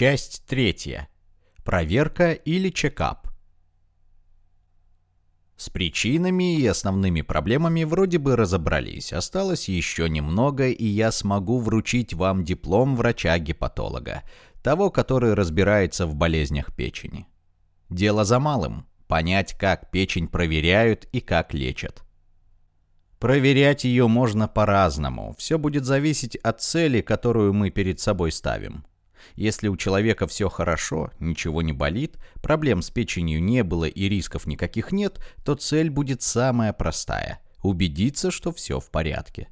Часть третья. Проверка или чекап. С причинами и основными проблемами вроде бы разобрались. Осталось еще немного, и я смогу вручить вам диплом врача-гепатолога, того, который разбирается в болезнях печени. Дело за малым – понять, как печень проверяют и как лечат. Проверять ее можно по-разному. Все будет зависеть от цели, которую мы перед собой ставим. Если у человека все хорошо, ничего не болит, проблем с печенью не было и рисков никаких нет, то цель будет самая простая – убедиться, что все в порядке.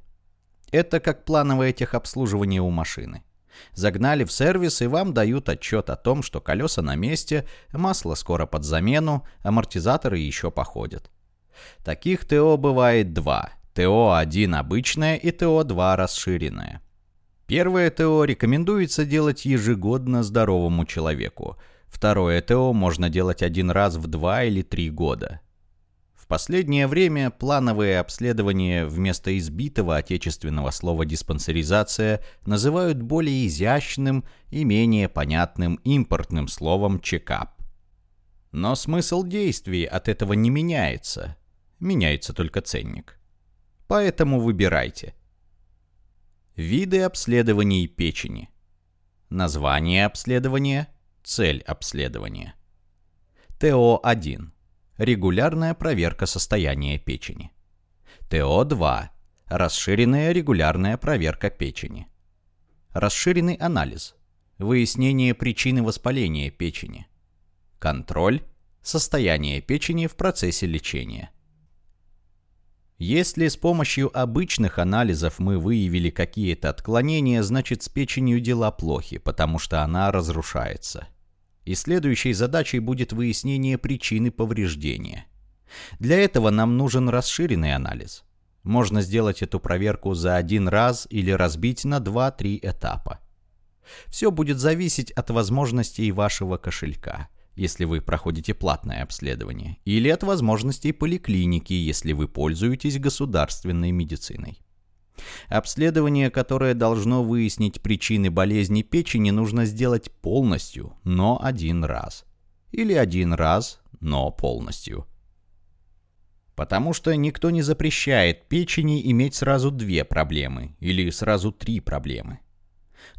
Это как плановое техобслуживание у машины. Загнали в сервис и вам дают отчет о том, что колеса на месте, масло скоро под замену, амортизаторы еще походят. Таких ТО бывает два. ТО-1 обычное и ТО-2 расширенное. Первое ТО рекомендуется делать ежегодно здоровому человеку. Второе ТО можно делать один раз в два или три года. В последнее время плановые обследования вместо избитого отечественного слова «диспансеризация» называют более изящным и менее понятным импортным словом «чекап». Но смысл действий от этого не меняется. Меняется только ценник. Поэтому выбирайте – Виды обследований печени. Название обследования. Цель обследования. ТО-1. Регулярная проверка состояния печени. ТО-2. Расширенная регулярная проверка печени. Расширенный анализ. Выяснение причины воспаления печени. Контроль. Состояние печени в процессе лечения. Если с помощью обычных анализов мы выявили какие-то отклонения, значит с печенью дела плохи, потому что она разрушается. И следующей задачей будет выяснение причины повреждения. Для этого нам нужен расширенный анализ. Можно сделать эту проверку за один раз или разбить на 2-3 этапа. Все будет зависеть от возможностей вашего кошелька если вы проходите платное обследование, или от возможностей поликлиники, если вы пользуетесь государственной медициной. Обследование, которое должно выяснить причины болезни печени, нужно сделать полностью, но один раз. Или один раз, но полностью. Потому что никто не запрещает печени иметь сразу две проблемы или сразу три проблемы.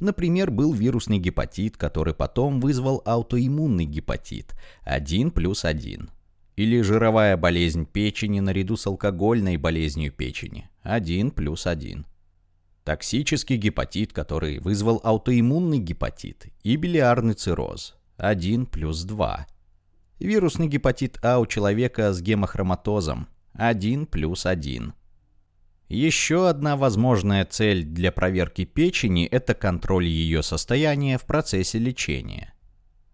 Например, был вирусный гепатит, который потом вызвал аутоиммунный гепатит 1 плюс 1. Или жировая болезнь печени наряду с алкогольной болезнью печени 1 плюс 1. Токсический гепатит, который вызвал аутоиммунный гепатит и билиарный цирроз 1 плюс 2. Вирусный гепатит А у человека с гемохроматозом 1 плюс 1. Еще одна возможная цель для проверки печени – это контроль ее состояния в процессе лечения.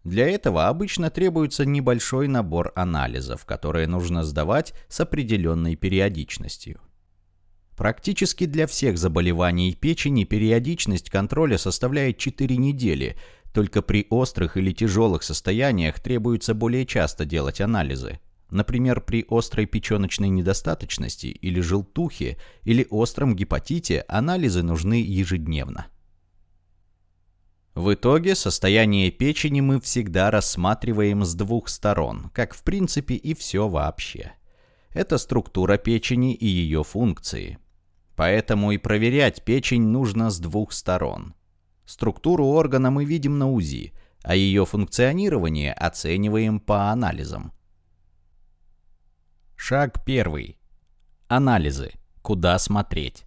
Для этого обычно требуется небольшой набор анализов, которые нужно сдавать с определенной периодичностью. Практически для всех заболеваний печени периодичность контроля составляет 4 недели, только при острых или тяжелых состояниях требуется более часто делать анализы – Например, при острой печеночной недостаточности или желтухе или остром гепатите анализы нужны ежедневно. В итоге состояние печени мы всегда рассматриваем с двух сторон, как в принципе и все вообще. Это структура печени и ее функции. Поэтому и проверять печень нужно с двух сторон. Структуру органа мы видим на УЗИ, а ее функционирование оцениваем по анализам. Шаг первый. Анализы. Куда смотреть?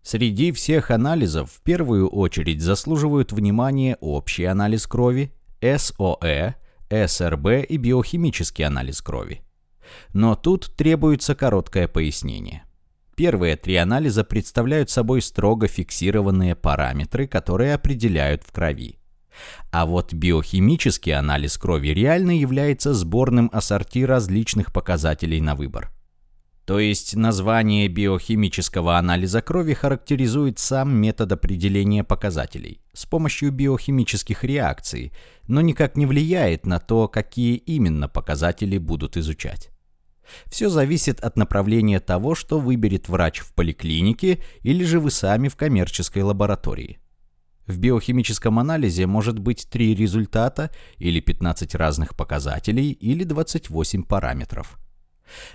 Среди всех анализов в первую очередь заслуживают внимания общий анализ крови, СОЭ, СРБ и биохимический анализ крови. Но тут требуется короткое пояснение. Первые три анализа представляют собой строго фиксированные параметры, которые определяют в крови. А вот биохимический анализ крови реально является сборным ассорти различных показателей на выбор. То есть название биохимического анализа крови характеризует сам метод определения показателей с помощью биохимических реакций, но никак не влияет на то, какие именно показатели будут изучать. Все зависит от направления того, что выберет врач в поликлинике или же вы сами в коммерческой лаборатории. В биохимическом анализе может быть 3 результата, или 15 разных показателей, или 28 параметров.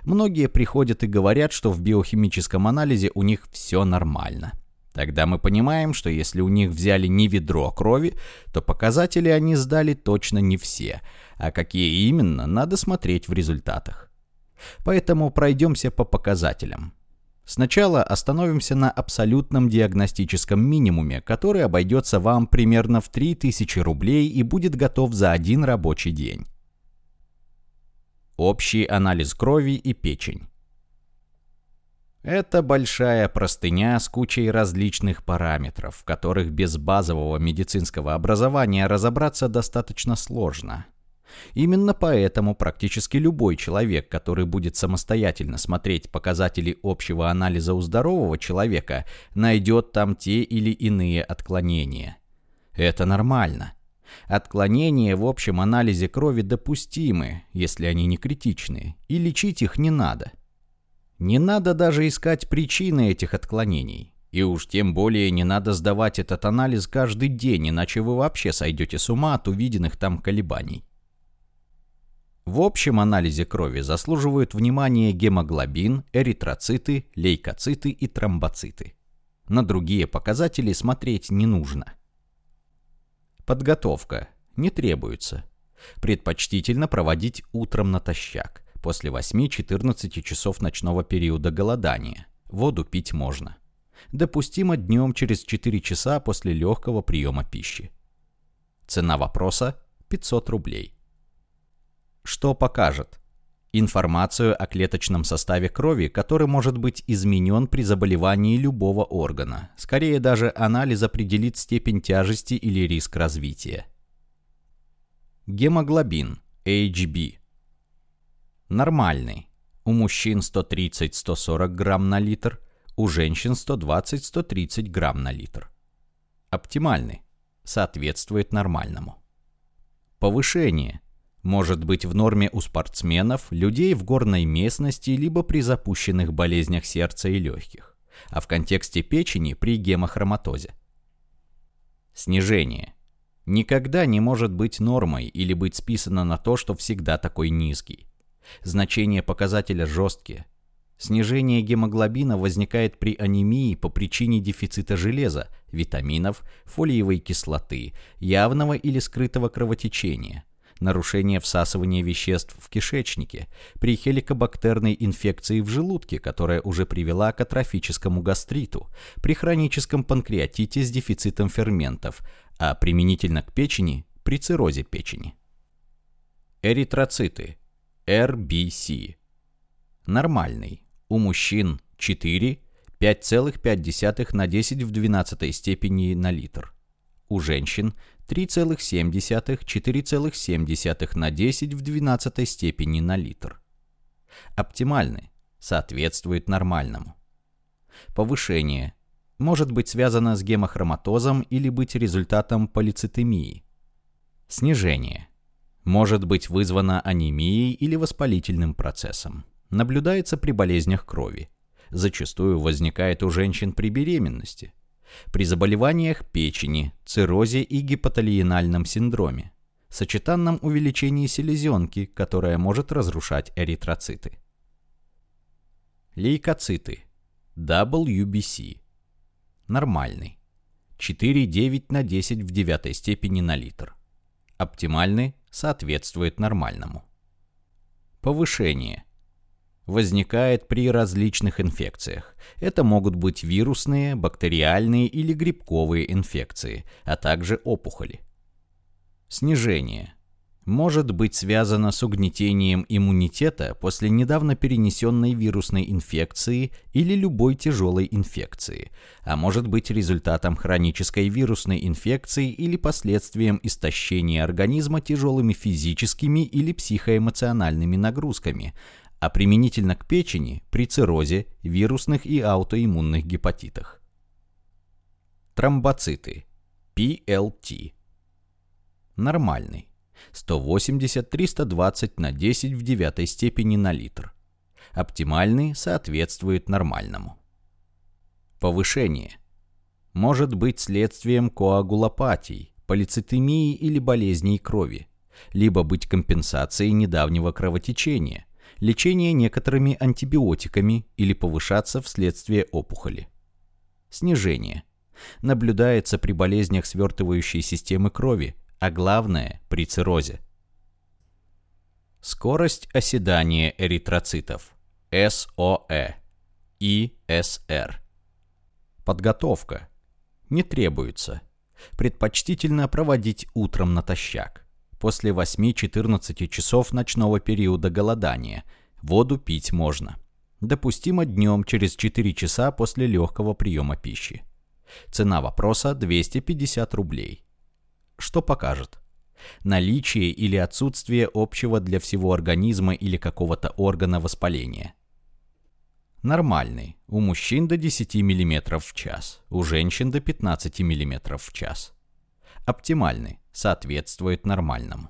Многие приходят и говорят, что в биохимическом анализе у них все нормально. Тогда мы понимаем, что если у них взяли не ведро крови, то показатели они сдали точно не все, а какие именно, надо смотреть в результатах. Поэтому пройдемся по показателям. Сначала остановимся на абсолютном диагностическом минимуме, который обойдется вам примерно в 3000 рублей и будет готов за один рабочий день. Общий анализ крови и печень. Это большая простыня с кучей различных параметров, в которых без базового медицинского образования разобраться достаточно сложно. Именно поэтому практически любой человек, который будет самостоятельно смотреть показатели общего анализа у здорового человека, найдет там те или иные отклонения. Это нормально. Отклонения в общем анализе крови допустимы, если они не критичны, и лечить их не надо. Не надо даже искать причины этих отклонений. И уж тем более не надо сдавать этот анализ каждый день, иначе вы вообще сойдете с ума от увиденных там колебаний. В общем анализе крови заслуживают внимания гемоглобин, эритроциты, лейкоциты и тромбоциты. На другие показатели смотреть не нужно. Подготовка не требуется. Предпочтительно проводить утром натощак, после 8-14 часов ночного периода голодания. Воду пить можно. Допустимо днем через 4 часа после легкого приема пищи. Цена вопроса – 500 рублей. Что покажет? Информацию о клеточном составе крови, который может быть изменен при заболевании любого органа. Скорее даже анализ определит степень тяжести или риск развития. Гемоглобин, HB. Нормальный. У мужчин 130-140 грамм на литр, у женщин 120-130 грамм на литр. Оптимальный. Соответствует нормальному. Повышение – может быть в норме у спортсменов, людей в горной местности, либо при запущенных болезнях сердца и легких, а в контексте печени при гемохроматозе. Снижение. Никогда не может быть нормой или быть списано на то, что всегда такой низкий. Значения показателя жесткие. Снижение гемоглобина возникает при анемии по причине дефицита железа, витаминов, фолиевой кислоты, явного или скрытого кровотечения – нарушение всасывания веществ в кишечнике, при хеликобактерной инфекции в желудке, которая уже привела к атрофическому гастриту, при хроническом панкреатите с дефицитом ферментов, а применительно к печени – при циррозе печени. Эритроциты. RBC. Нормальный. У мужчин 4, 5,5 на 10 в 12 степени на литр. У женщин 3,7-4,7 на 10 в 12 степени на литр. Оптимальный, соответствует нормальному. Повышение может быть связано с гемохроматозом или быть результатом полицитемии. Снижение может быть вызвано анемией или воспалительным процессом. Наблюдается при болезнях крови. Зачастую возникает у женщин при беременности – при заболеваниях печени, циррозе и гипоталиенальном синдроме, сочетанном увеличении селезенки, которая может разрушать эритроциты. Лейкоциты. WBC. Нормальный. 4,9 на 10 в девятой степени на литр. Оптимальный соответствует нормальному. Повышение возникает при различных инфекциях. Это могут быть вирусные, бактериальные или грибковые инфекции, а также опухоли. Снижение может быть связано с угнетением иммунитета после недавно перенесенной вирусной инфекции или любой тяжелой инфекции, а может быть результатом хронической вирусной инфекции или последствием истощения организма тяжелыми физическими или психоэмоциональными нагрузками, а применительно к печени при циррозе, вирусных и аутоиммунных гепатитах. Тромбоциты. PLT. Нормальный. 180-320 на 10 в девятой степени на литр. Оптимальный соответствует нормальному. Повышение. Может быть следствием коагулопатий, полицитемии или болезней крови. Либо быть компенсацией недавнего кровотечения, лечения некоторыми антибиотиками или повышаться вследствие опухоли. Снижение. Наблюдается при болезнях свертывающей системы крови, а главное – при циррозе. Скорость оседания эритроцитов. СОЭ. ИСР. Подготовка. Не требуется. Предпочтительно проводить утром натощак. После 8-14 часов ночного периода голодания. Воду пить можно. Допустимо днем через 4 часа после легкого приема пищи. Цена вопроса 250 рублей. Что покажет? Наличие или отсутствие общего для всего организма или какого-то органа воспаления. Нормальный. У мужчин до 10 мм в час, у женщин до 15 мм в час. Оптимальный. Соответствует нормальному.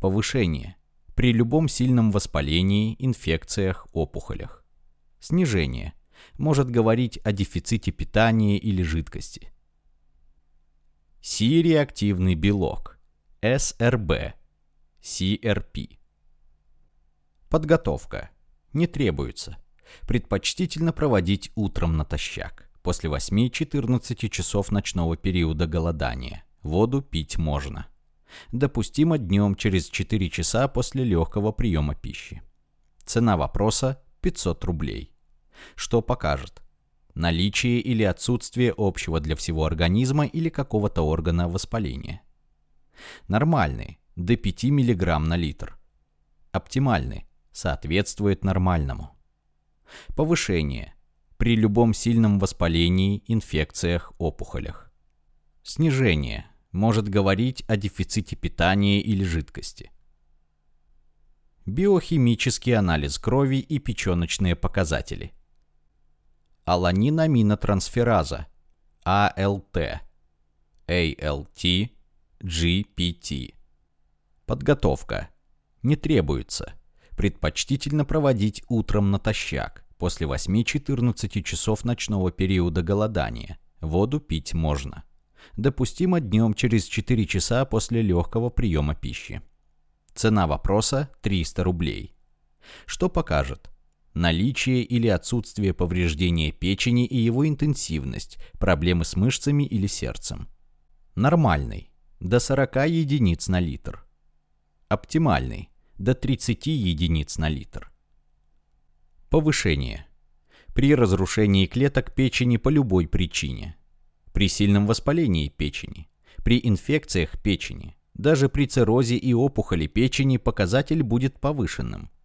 Повышение. При любом сильном воспалении, инфекциях, опухолях. Снижение. Может говорить о дефиците питания или жидкости. Си-реактивный белок. СРБ. CRP. Подготовка. Не требуется. Предпочтительно проводить утром натощак. После 8-14 часов ночного периода голодания. Воду пить можно. Допустимо днем через 4 часа после легкого приема пищи. Цена вопроса 500 рублей. Что покажет? Наличие или отсутствие общего для всего организма или какого-то органа воспаления. Нормальный – до 5 мг на литр. Оптимальный – соответствует нормальному. Повышение – при любом сильном воспалении, инфекциях, опухолях. Снижение – может говорить о дефиците питания или жидкости. Биохимический анализ крови и печеночные показатели – аланинаминотрансфераза, АЛТ, ALT, GPT. Подготовка. Не требуется. Предпочтительно проводить утром натощак, после 8-14 часов ночного периода голодания. Воду пить можно. Допустимо днем через 4 часа после легкого приема пищи. Цена вопроса 300 рублей. Что покажет? наличие или отсутствие повреждения печени и его интенсивность, проблемы с мышцами или сердцем. Нормальный – до 40 единиц на литр. Оптимальный – до 30 единиц на литр. Повышение. При разрушении клеток печени по любой причине. При сильном воспалении печени. При инфекциях печени. Даже при циррозе и опухоли печени показатель будет повышенным –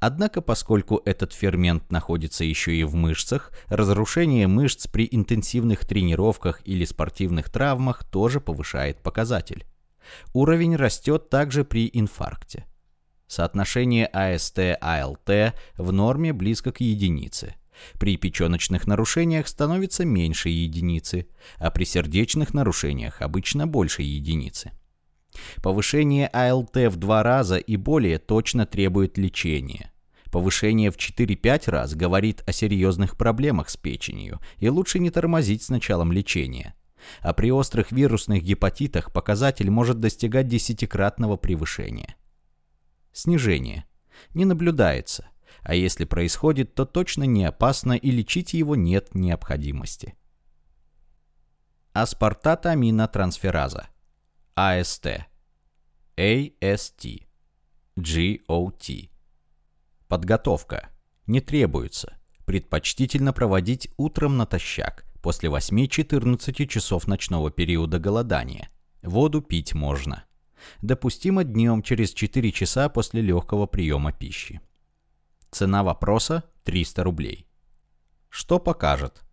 Однако, поскольку этот фермент находится еще и в мышцах, разрушение мышц при интенсивных тренировках или спортивных травмах тоже повышает показатель. Уровень растет также при инфаркте. Соотношение АСТ-АЛТ в норме близко к единице. При печеночных нарушениях становится меньше единицы, а при сердечных нарушениях обычно больше единицы. Повышение АЛТ в два раза и более точно требует лечения. Повышение в 4-5 раз говорит о серьезных проблемах с печенью, и лучше не тормозить с началом лечения. А при острых вирусных гепатитах показатель может достигать десятикратного превышения. Снижение. Не наблюдается, а если происходит, то точно не опасно и лечить его нет необходимости. Аспартат-аминотрансфераза. АСТ. AST. GOT. Подготовка. Не требуется. Предпочтительно проводить утром натощак, после 8-14 часов ночного периода голодания. Воду пить можно. Допустимо днем через 4 часа после легкого приема пищи. Цена вопроса 300 рублей. Что покажет?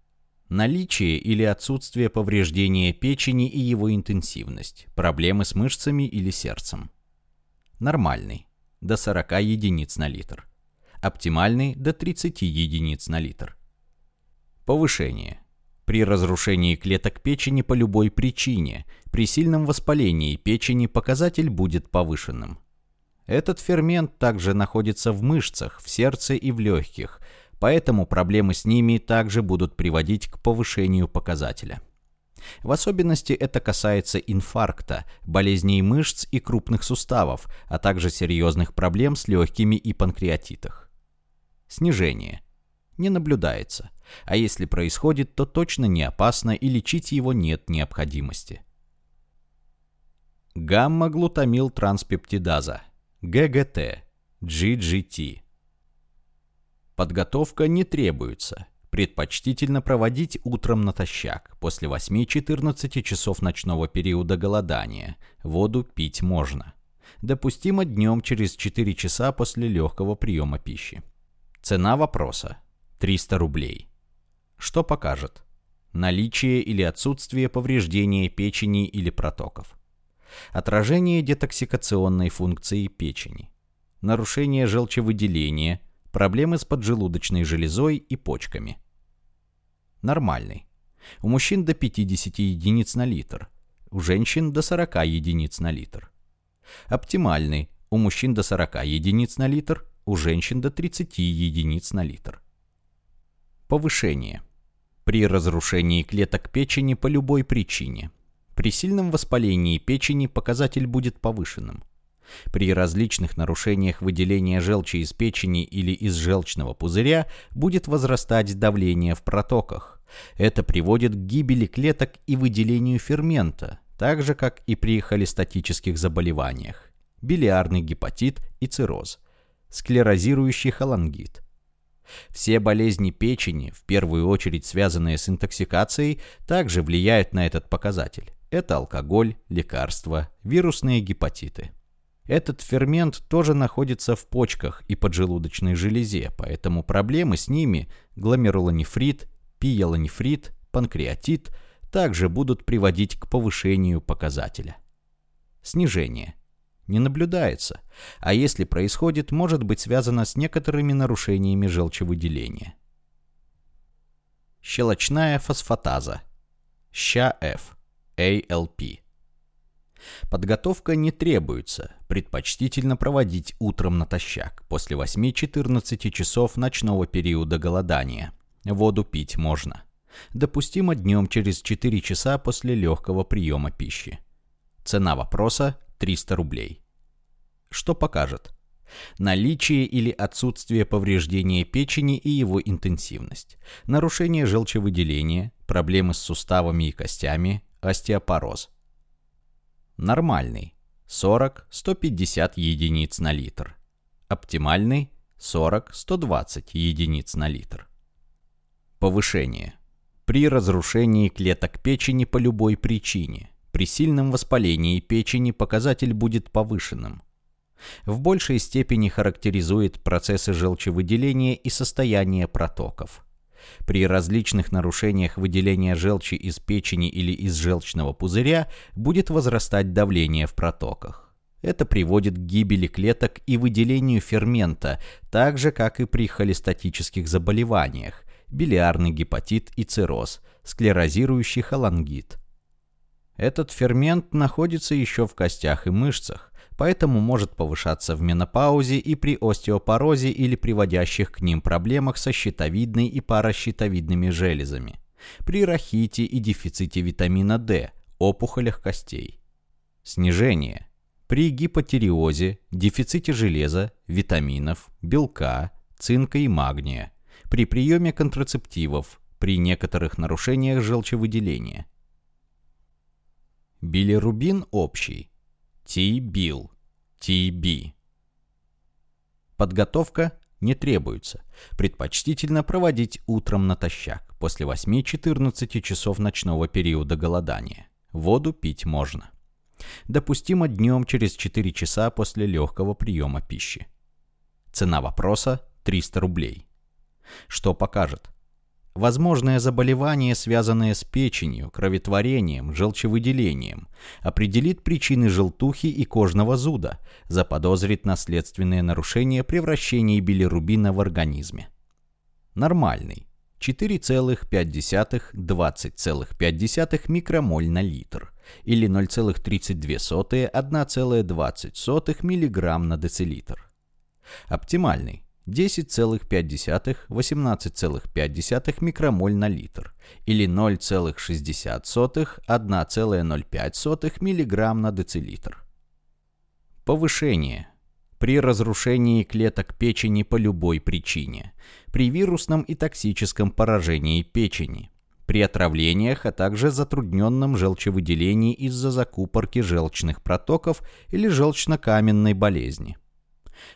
Наличие или отсутствие повреждения печени и его интенсивность, проблемы с мышцами или сердцем. Нормальный – до 40 единиц на литр. Оптимальный – до 30 единиц на литр. Повышение. При разрушении клеток печени по любой причине, при сильном воспалении печени показатель будет повышенным. Этот фермент также находится в мышцах, в сердце и в легких – поэтому проблемы с ними также будут приводить к повышению показателя. В особенности это касается инфаркта, болезней мышц и крупных суставов, а также серьезных проблем с легкими и панкреатитах. Снижение. Не наблюдается. А если происходит, то точно не опасно и лечить его нет необходимости. Гамма-глутамил транспептидаза. ГГТ. GGT. Подготовка не требуется. Предпочтительно проводить утром натощак, после 8-14 часов ночного периода голодания. Воду пить можно. Допустимо днем через 4 часа после легкого приема пищи. Цена вопроса – 300 рублей. Что покажет? Наличие или отсутствие повреждения печени или протоков. Отражение детоксикационной функции печени. Нарушение желчевыделения, проблемы с поджелудочной железой и почками – нормальный. У мужчин до 50 единиц на литр, у женщин до 40 единиц на литр. Оптимальный. У мужчин до 40 единиц на литр, у женщин до 30 единиц на литр. Повышение. При разрушении клеток печени по любой причине. При сильном воспалении печени показатель будет повышенным. При различных нарушениях выделения желчи из печени или из желчного пузыря будет возрастать давление в протоках. Это приводит к гибели клеток и выделению фермента, так же, как и при холестатических заболеваниях, билиарный гепатит и цирроз, склерозирующий холангит. Все болезни печени, в первую очередь связанные с интоксикацией, также влияют на этот показатель. Это алкоголь, лекарства, вирусные гепатиты. Этот фермент тоже находится в почках и поджелудочной железе, поэтому проблемы с ними – гломерулонефрит, пиелонефрит, панкреатит также будут приводить к повышению показателя. Снижение не наблюдается, а если происходит, может быть связано с некоторыми нарушениями желчевыделения. Щелочная фосфатаза. ЩАФ. ALP. Подготовка не требуется, предпочтительно проводить утром натощак, после 8-14 часов ночного периода голодания – Воду пить можно. Допустимо днем через 4 часа после легкого приема пищи. Цена вопроса – 300 рублей. Что покажет? Наличие или отсутствие повреждения печени и его интенсивность, нарушение желчевыделения, проблемы с суставами и костями, остеопороз. Нормальный – 40-150 единиц на литр. Оптимальный – 40-120 единиц на литр. Повышение. При разрушении клеток печени по любой причине. При сильном воспалении печени показатель будет повышенным. В большей степени характеризует процессы желчевыделения и состояние протоков. При различных нарушениях выделения желчи из печени или из желчного пузыря будет возрастать давление в протоках. Это приводит к гибели клеток и выделению фермента, так же, как и при холестатических заболеваниях, билиарный гепатит и цирроз, склерозирующий холангит. Этот фермент находится еще в костях и мышцах, поэтому может повышаться в менопаузе и при остеопорозе или приводящих к ним проблемах со щитовидной и паращитовидными железами, при рахите и дефиците витамина D, опухолях костей. Снижение. При гипотиреозе, дефиците железа, витаминов, белка, цинка и магния, при приеме контрацептивов, при некоторых нарушениях желчевыделения. Билирубин общий. T-бил. TB. Подготовка не требуется. Предпочтительно проводить утром натощак, после 8-14 часов ночного периода голодания. Воду пить можно. Допустимо днем через 4 часа после легкого приема пищи. Цена вопроса – 300 рублей. Что покажет? Возможное заболевание, связанное с печенью, кроветворением, желчевыделением, определит причины желтухи и кожного зуда, заподозрит наследственные нарушения превращения билирубина в организме. Нормальный. 4,5-20,5 микромоль на литр или 0,32-1,20 мг на децилитр. Оптимальный 10,5-18,5 микромоль на литр или 0,60-1,05 мг на децилитр. Повышение. При разрушении клеток печени по любой причине. При вирусном и токсическом поражении печени. При отравлениях, а также затрудненном желчевыделении из-за закупорки желчных протоков или желчнокаменной болезни.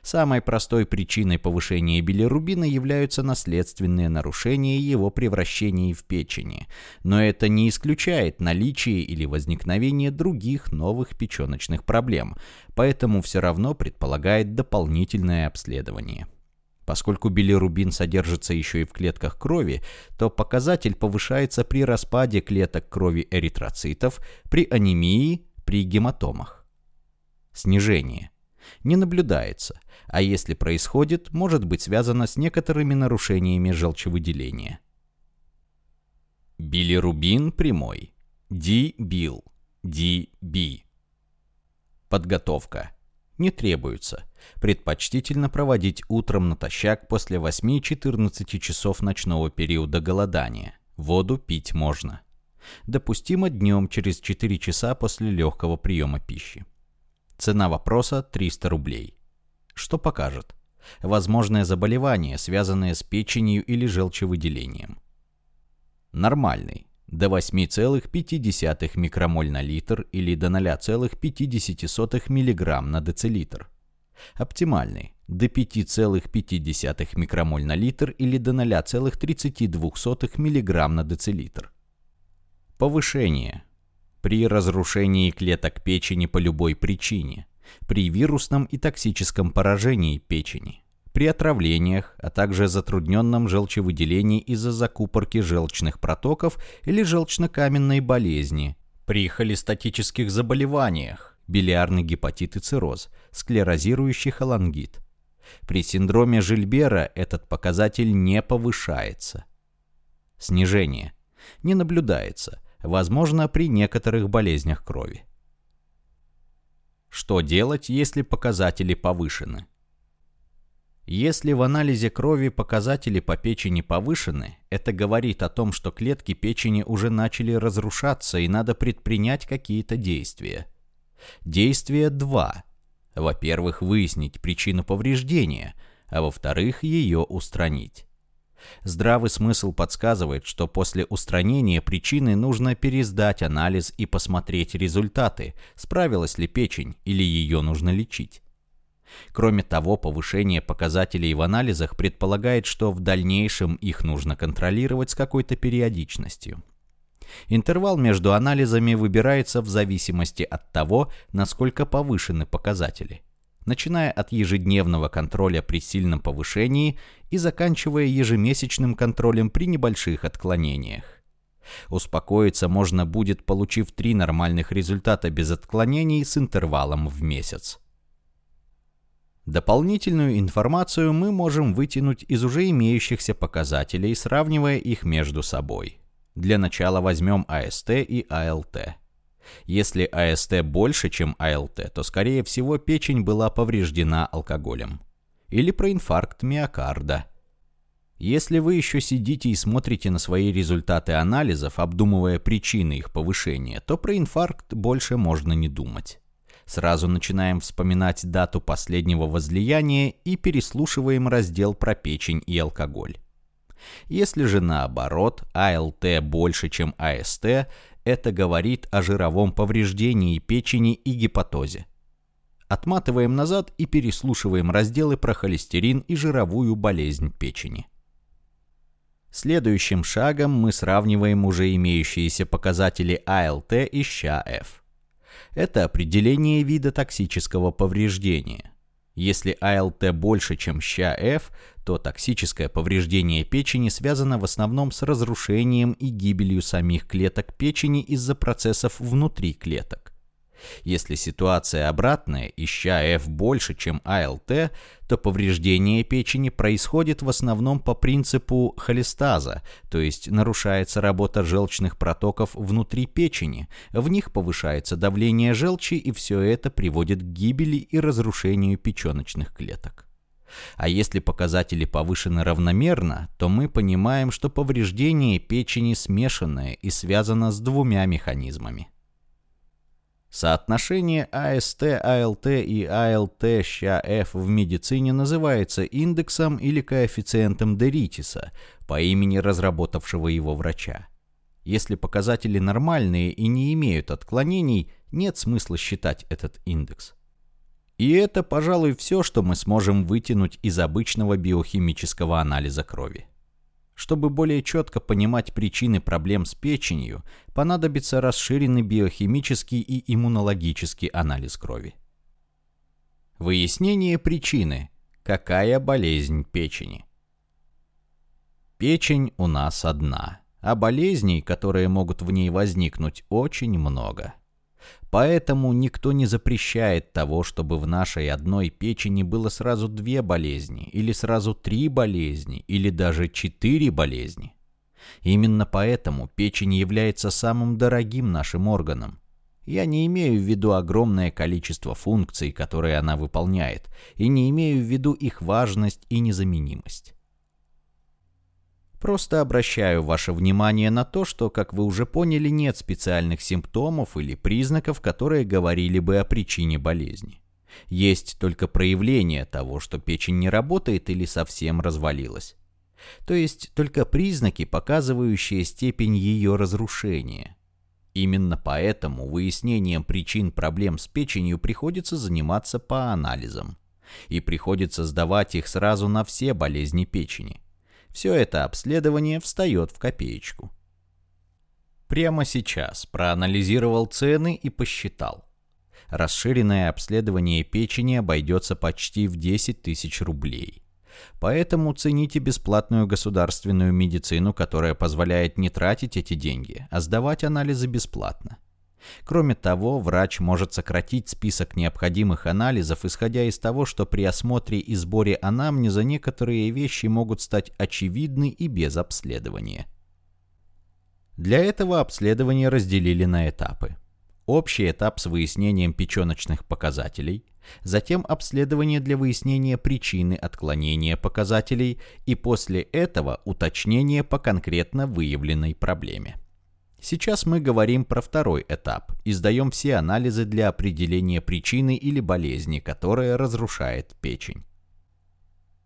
Самой простой причиной повышения билирубина являются наследственные нарушения его превращения в печени, но это не исключает наличие или возникновение других новых печеночных проблем, поэтому все равно предполагает дополнительное обследование. Поскольку билирубин содержится еще и в клетках крови, то показатель повышается при распаде клеток крови эритроцитов, при анемии, при гематомах. Снижение – не наблюдается, а если происходит, может быть связано с некоторыми нарушениями желчевыделения. Билирубин прямой. D-бил. DB. Подготовка. Не требуется. Предпочтительно проводить утром натощак после 8-14 часов ночного периода голодания. Воду пить можно. Допустимо днем через 4 часа после легкого приема пищи. Цена вопроса 300 рублей. Что покажет? Возможное заболевание, связанное с печенью или желчевыделением. Нормальный. До 8,5 микромоль на литр или до 0,50 мг на децилитр. Оптимальный. До 5,5 микромоль на литр или до 0,32 мг на децилитр. Повышение при разрушении клеток печени по любой причине, при вирусном и токсическом поражении печени, при отравлениях, а также затрудненном желчевыделении из-за закупорки желчных протоков или желчнокаменной болезни, при холестатических заболеваниях, билиарный гепатит и цирроз, склерозирующий холангит. При синдроме Жильбера этот показатель не повышается. Снижение не наблюдается – возможно при некоторых болезнях крови. Что делать, если показатели повышены? Если в анализе крови показатели по печени повышены, это говорит о том, что клетки печени уже начали разрушаться и надо предпринять какие-то действия. Действия два. Во-первых, выяснить причину повреждения, а во-вторых, ее устранить. Здравый смысл подсказывает, что после устранения причины нужно пересдать анализ и посмотреть результаты, справилась ли печень или ее нужно лечить. Кроме того, повышение показателей в анализах предполагает, что в дальнейшем их нужно контролировать с какой-то периодичностью. Интервал между анализами выбирается в зависимости от того, насколько повышены показатели начиная от ежедневного контроля при сильном повышении и заканчивая ежемесячным контролем при небольших отклонениях. Успокоиться можно будет, получив три нормальных результата без отклонений с интервалом в месяц. Дополнительную информацию мы можем вытянуть из уже имеющихся показателей, сравнивая их между собой. Для начала возьмем АСТ и АЛТ. Если АСТ больше, чем АЛТ, то, скорее всего, печень была повреждена алкоголем. Или про инфаркт миокарда. Если вы еще сидите и смотрите на свои результаты анализов, обдумывая причины их повышения, то про инфаркт больше можно не думать. Сразу начинаем вспоминать дату последнего возлияния и переслушиваем раздел про печень и алкоголь. Если же наоборот, АЛТ больше, чем АСТ, это говорит о жировом повреждении печени и гепатозе. Отматываем назад и переслушиваем разделы про холестерин и жировую болезнь печени. Следующим шагом мы сравниваем уже имеющиеся показатели АЛТ и ЩАФ. Это определение вида токсического повреждения. Если АЛТ больше, чем ЩАФ, то токсическое повреждение печени связано в основном с разрушением и гибелью самих клеток печени из-за процессов внутри клеток. Если ситуация обратная, ища F больше, чем АЛТ, то повреждение печени происходит в основном по принципу холестаза, то есть нарушается работа желчных протоков внутри печени, в них повышается давление желчи и все это приводит к гибели и разрушению печеночных клеток. А если показатели повышены равномерно, то мы понимаем, что повреждение печени смешанное и связано с двумя механизмами. Соотношение АСТ, АЛТ и АЛТ F в медицине называется индексом или коэффициентом Деритиса по имени разработавшего его врача. Если показатели нормальные и не имеют отклонений, нет смысла считать этот индекс. И это, пожалуй, все, что мы сможем вытянуть из обычного биохимического анализа крови. Чтобы более четко понимать причины проблем с печенью, понадобится расширенный биохимический и иммунологический анализ крови. Выяснение причины. Какая болезнь печени? Печень у нас одна, а болезней, которые могут в ней возникнуть, очень много. Поэтому никто не запрещает того, чтобы в нашей одной печени было сразу две болезни, или сразу три болезни, или даже четыре болезни. Именно поэтому печень является самым дорогим нашим органом. Я не имею в виду огромное количество функций, которые она выполняет, и не имею в виду их важность и незаменимость. Просто обращаю ваше внимание на то, что, как вы уже поняли, нет специальных симптомов или признаков, которые говорили бы о причине болезни. Есть только проявление того, что печень не работает или совсем развалилась. То есть только признаки, показывающие степень ее разрушения. Именно поэтому выяснением причин проблем с печенью приходится заниматься по анализам. И приходится сдавать их сразу на все болезни печени – все это обследование встает в копеечку. Прямо сейчас проанализировал цены и посчитал. Расширенное обследование печени обойдется почти в 10 тысяч рублей. Поэтому цените бесплатную государственную медицину, которая позволяет не тратить эти деньги, а сдавать анализы бесплатно. Кроме того, врач может сократить список необходимых анализов, исходя из того, что при осмотре и сборе анамнеза некоторые вещи могут стать очевидны и без обследования. Для этого обследование разделили на этапы. Общий этап с выяснением печеночных показателей, затем обследование для выяснения причины отклонения показателей и после этого уточнение по конкретно выявленной проблеме. Сейчас мы говорим про второй этап и сдаем все анализы для определения причины или болезни, которая разрушает печень.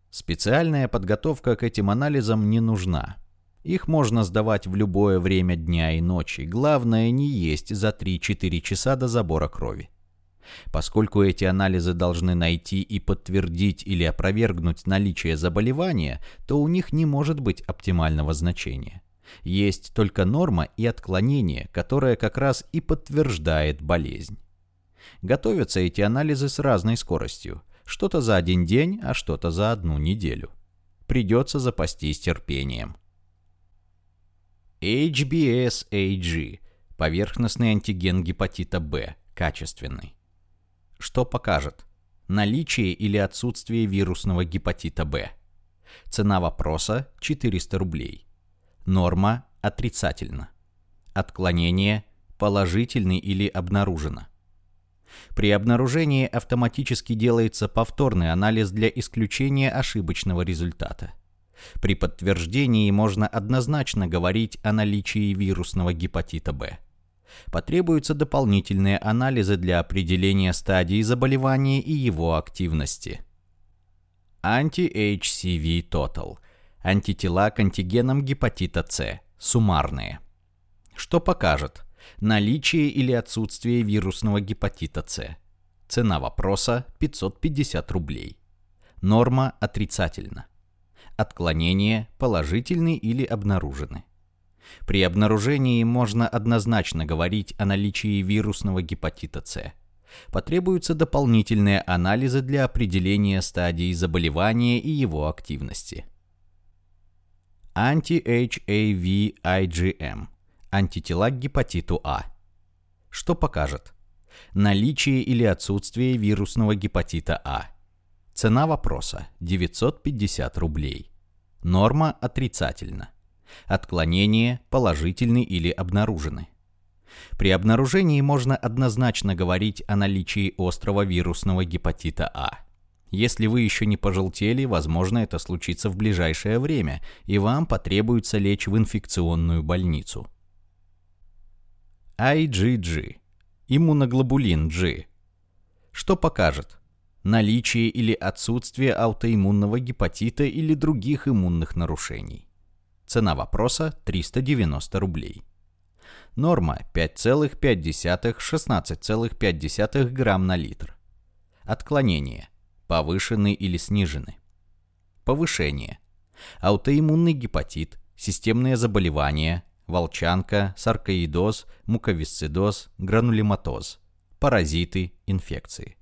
Специальная подготовка к этим анализам не нужна. Их можно сдавать в любое время дня и ночи, главное не есть за 3-4 часа до забора крови. Поскольку эти анализы должны найти и подтвердить или опровергнуть наличие заболевания, то у них не может быть оптимального значения. Есть только норма и отклонение, которое как раз и подтверждает болезнь. Готовятся эти анализы с разной скоростью. Что-то за один день, а что-то за одну неделю. Придется запастись терпением. HBsAg – поверхностный антиген гепатита B, качественный. Что покажет? Наличие или отсутствие вирусного гепатита B. Цена вопроса – 400 рублей. Норма отрицательна. Отклонение положительный или обнаружено. При обнаружении автоматически делается повторный анализ для исключения ошибочного результата. При подтверждении можно однозначно говорить о наличии вирусного гепатита Б. Потребуются дополнительные анализы для определения стадии заболевания и его активности. Анти-HCV Total – антитела к антигенам гепатита С, суммарные. Что покажет? Наличие или отсутствие вирусного гепатита С. Цена вопроса 550 рублей. Норма отрицательна. Отклонения положительны или обнаружены. При обнаружении можно однозначно говорить о наличии вирусного гепатита С. Потребуются дополнительные анализы для определения стадии заболевания и его активности. Анти-HAV-IgM. Антитела к гепатиту А. Что покажет? Наличие или отсутствие вирусного гепатита А. Цена вопроса – 950 рублей. Норма отрицательна. Отклонения положительны или обнаружены. При обнаружении можно однозначно говорить о наличии острого вирусного гепатита А. Если вы еще не пожелтели, возможно, это случится в ближайшее время, и вам потребуется лечь в инфекционную больницу. IgG. Иммуноглобулин G. Что покажет? Наличие или отсутствие аутоиммунного гепатита или других иммунных нарушений. Цена вопроса 390 рублей. Норма 5,5-16,5 грамм на литр. Отклонение повышены или снижены. Повышение. Аутоиммунный гепатит, системные заболевания, волчанка, саркоидоз, муковисцидоз, гранулематоз, паразиты, инфекции.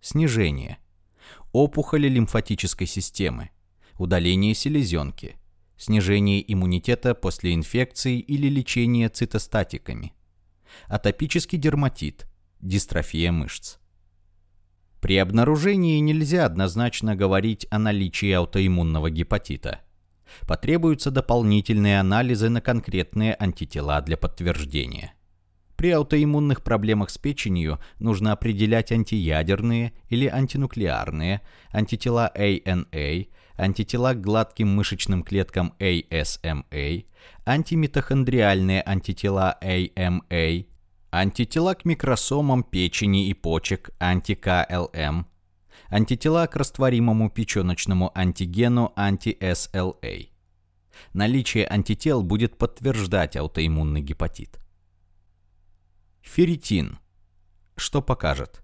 Снижение. Опухоли лимфатической системы, удаление селезенки, снижение иммунитета после инфекции или лечение цитостатиками, атопический дерматит, дистрофия мышц. При обнаружении нельзя однозначно говорить о наличии аутоиммунного гепатита. Потребуются дополнительные анализы на конкретные антитела для подтверждения. При аутоиммунных проблемах с печенью нужно определять антиядерные или антинуклеарные, антитела ANA, антитела к гладким мышечным клеткам ASMA, антимитохондриальные антитела AMA, Антитела к микросомам печени и почек анти-КЛМ. Антитела к растворимому печеночному антигену anti-SLA. Наличие антител будет подтверждать аутоиммунный гепатит. Ферритин. Что покажет?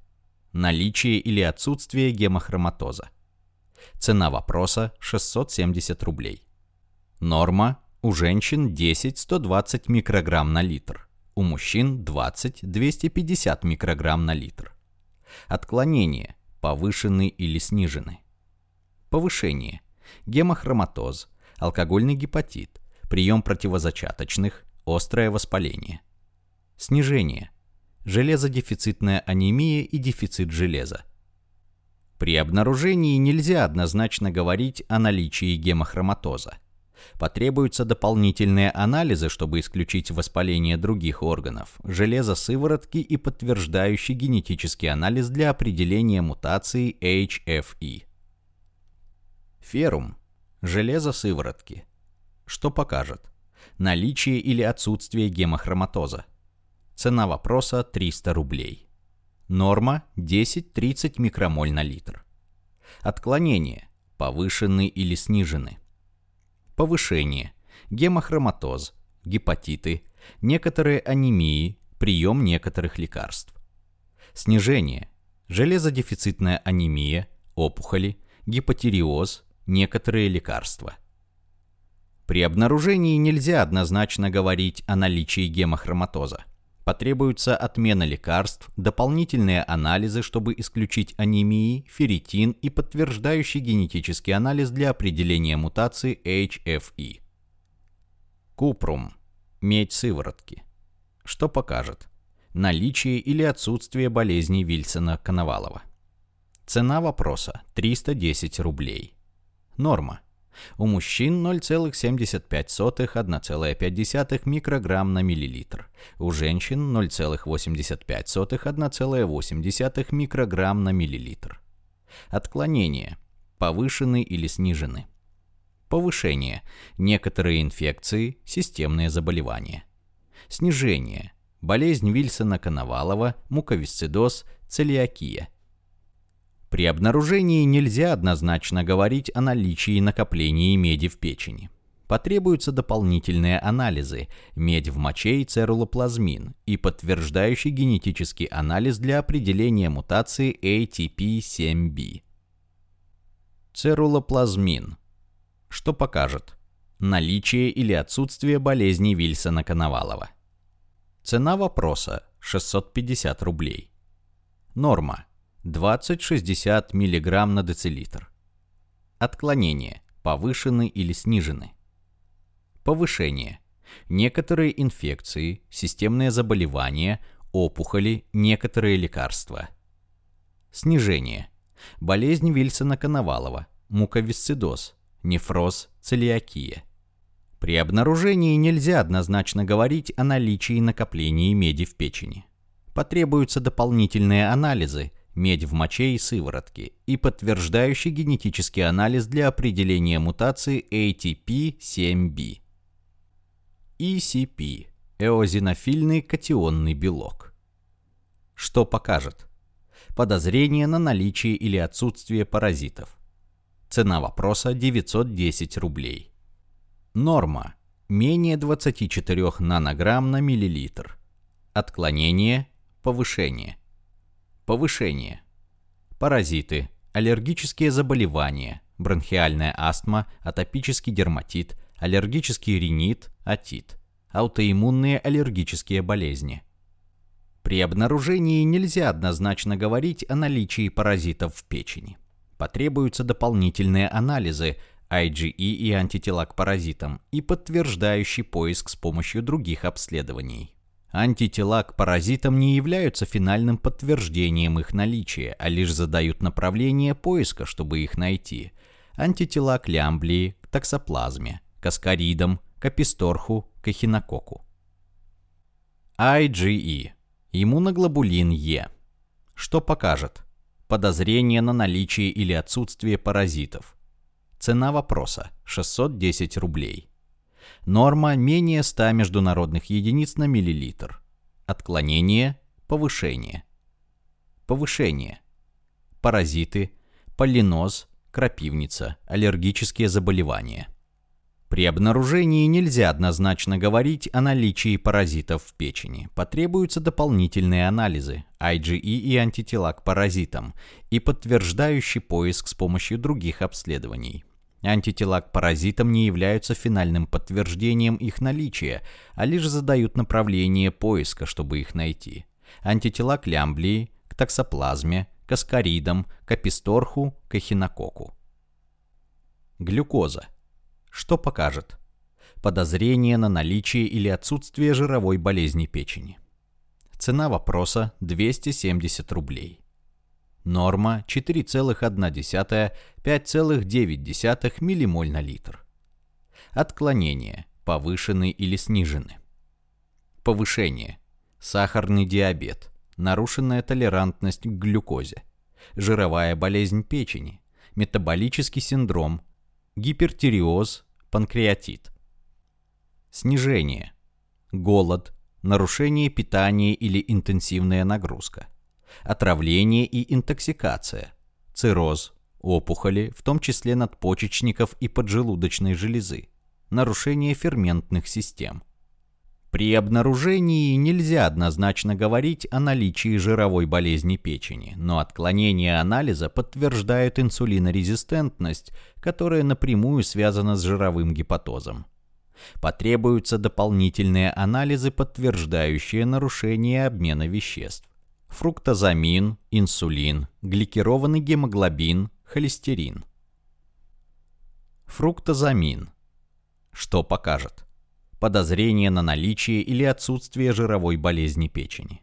Наличие или отсутствие гемохроматоза. Цена вопроса 670 рублей. Норма у женщин 10-120 микрограмм на литр у мужчин 20-250 микрограмм на литр. Отклонение – повышены или снижены. Повышение – гемохроматоз, алкогольный гепатит, прием противозачаточных, острое воспаление. Снижение – железодефицитная анемия и дефицит железа. При обнаружении нельзя однозначно говорить о наличии гемохроматоза. Потребуются дополнительные анализы, чтобы исключить воспаление других органов, железо сыворотки и подтверждающий генетический анализ для определения мутации HFE. Ферум. Железо сыворотки. Что покажет? Наличие или отсутствие гемохроматоза. Цена вопроса 300 рублей. Норма 10-30 микромоль на литр. Отклонение. Повышены или снижены повышение, гемохроматоз, гепатиты, некоторые анемии, прием некоторых лекарств. Снижение, железодефицитная анемия, опухоли, гипотиреоз, некоторые лекарства. При обнаружении нельзя однозначно говорить о наличии гемохроматоза. Потребуется отмена лекарств, дополнительные анализы, чтобы исключить анемии, ферритин и подтверждающий генетический анализ для определения мутации HFE. Купрум. Медь сыворотки. Что покажет? Наличие или отсутствие болезни Вильсона-Коновалова. Цена вопроса 310 рублей. Норма у мужчин 0,75-1,5 микрограмм на миллилитр. У женщин 0,85-1,8 микрограмм на миллилитр. Отклонение. Повышены или снижены. Повышение. Некоторые инфекции, системные заболевания. Снижение. Болезнь Вильсона-Коновалова, муковисцидоз, целиакия – при обнаружении нельзя однозначно говорить о наличии накоплений меди в печени. Потребуются дополнительные анализы, медь в моче и церулоплазмин, и подтверждающий генетический анализ для определения мутации ATP7B. Церулоплазмин. Что покажет? Наличие или отсутствие болезни Вильсона-Коновалова. Цена вопроса 650 рублей. Норма 20-60 мг на децилитр. Отклонение. Повышены или снижены. Повышение. Некоторые инфекции, системные заболевания, опухоли, некоторые лекарства. Снижение. Болезнь Вильсона-Коновалова, муковисцидоз, нефроз, целиакия. При обнаружении нельзя однозначно говорить о наличии накоплений меди в печени. Потребуются дополнительные анализы, медь в моче и сыворотке, и подтверждающий генетический анализ для определения мутации ATP7B. ECP – эозинофильный катионный белок. Что покажет? Подозрение на наличие или отсутствие паразитов. Цена вопроса 910 рублей. Норма – менее 24 нанограмм на миллилитр. Отклонение – повышение. Повышение. Паразиты, аллергические заболевания, бронхиальная астма, атопический дерматит, аллергический ринит, отит, аутоиммунные аллергические болезни. При обнаружении нельзя однозначно говорить о наличии паразитов в печени. Потребуются дополнительные анализы IgE и антитела к паразитам и подтверждающий поиск с помощью других обследований. Антитела к паразитам не являются финальным подтверждением их наличия, а лишь задают направление поиска, чтобы их найти. Антитела к лямблии, к токсоплазме, к аскаридам, к аписторху, к эхинококу. IgE. Иммуноглобулин Е. Что покажет? Подозрение на наличие или отсутствие паразитов. Цена вопроса – 610 рублей. Норма менее 100 международных единиц на миллилитр. Отклонение – повышение. Повышение. Паразиты, полиноз, крапивница, аллергические заболевания. При обнаружении нельзя однозначно говорить о наличии паразитов в печени. Потребуются дополнительные анализы, IgE и антитела к паразитам, и подтверждающий поиск с помощью других обследований. Антитела к паразитам не являются финальным подтверждением их наличия, а лишь задают направление поиска, чтобы их найти. Антитела к лямблии, к токсоплазме, к аскаридам, к аписторху, к эхинококу. Глюкоза. Что покажет? Подозрение на наличие или отсутствие жировой болезни печени. Цена вопроса 270 рублей. Норма 4,1-5,9 ммоль на литр. Отклонение повышены или снижены. Повышение. Сахарный диабет. Нарушенная толерантность к глюкозе. Жировая болезнь печени. Метаболический синдром. Гипертиреоз. Панкреатит. Снижение. Голод. Нарушение питания или интенсивная нагрузка отравление и интоксикация, цирроз, опухоли, в том числе надпочечников и поджелудочной железы, нарушение ферментных систем. При обнаружении нельзя однозначно говорить о наличии жировой болезни печени, но отклонение анализа подтверждают инсулинорезистентность, которая напрямую связана с жировым гепатозом. Потребуются дополнительные анализы, подтверждающие нарушение обмена веществ фруктозамин, инсулин, гликированный гемоглобин, холестерин. Фруктозамин. Что покажет? Подозрение на наличие или отсутствие жировой болезни печени.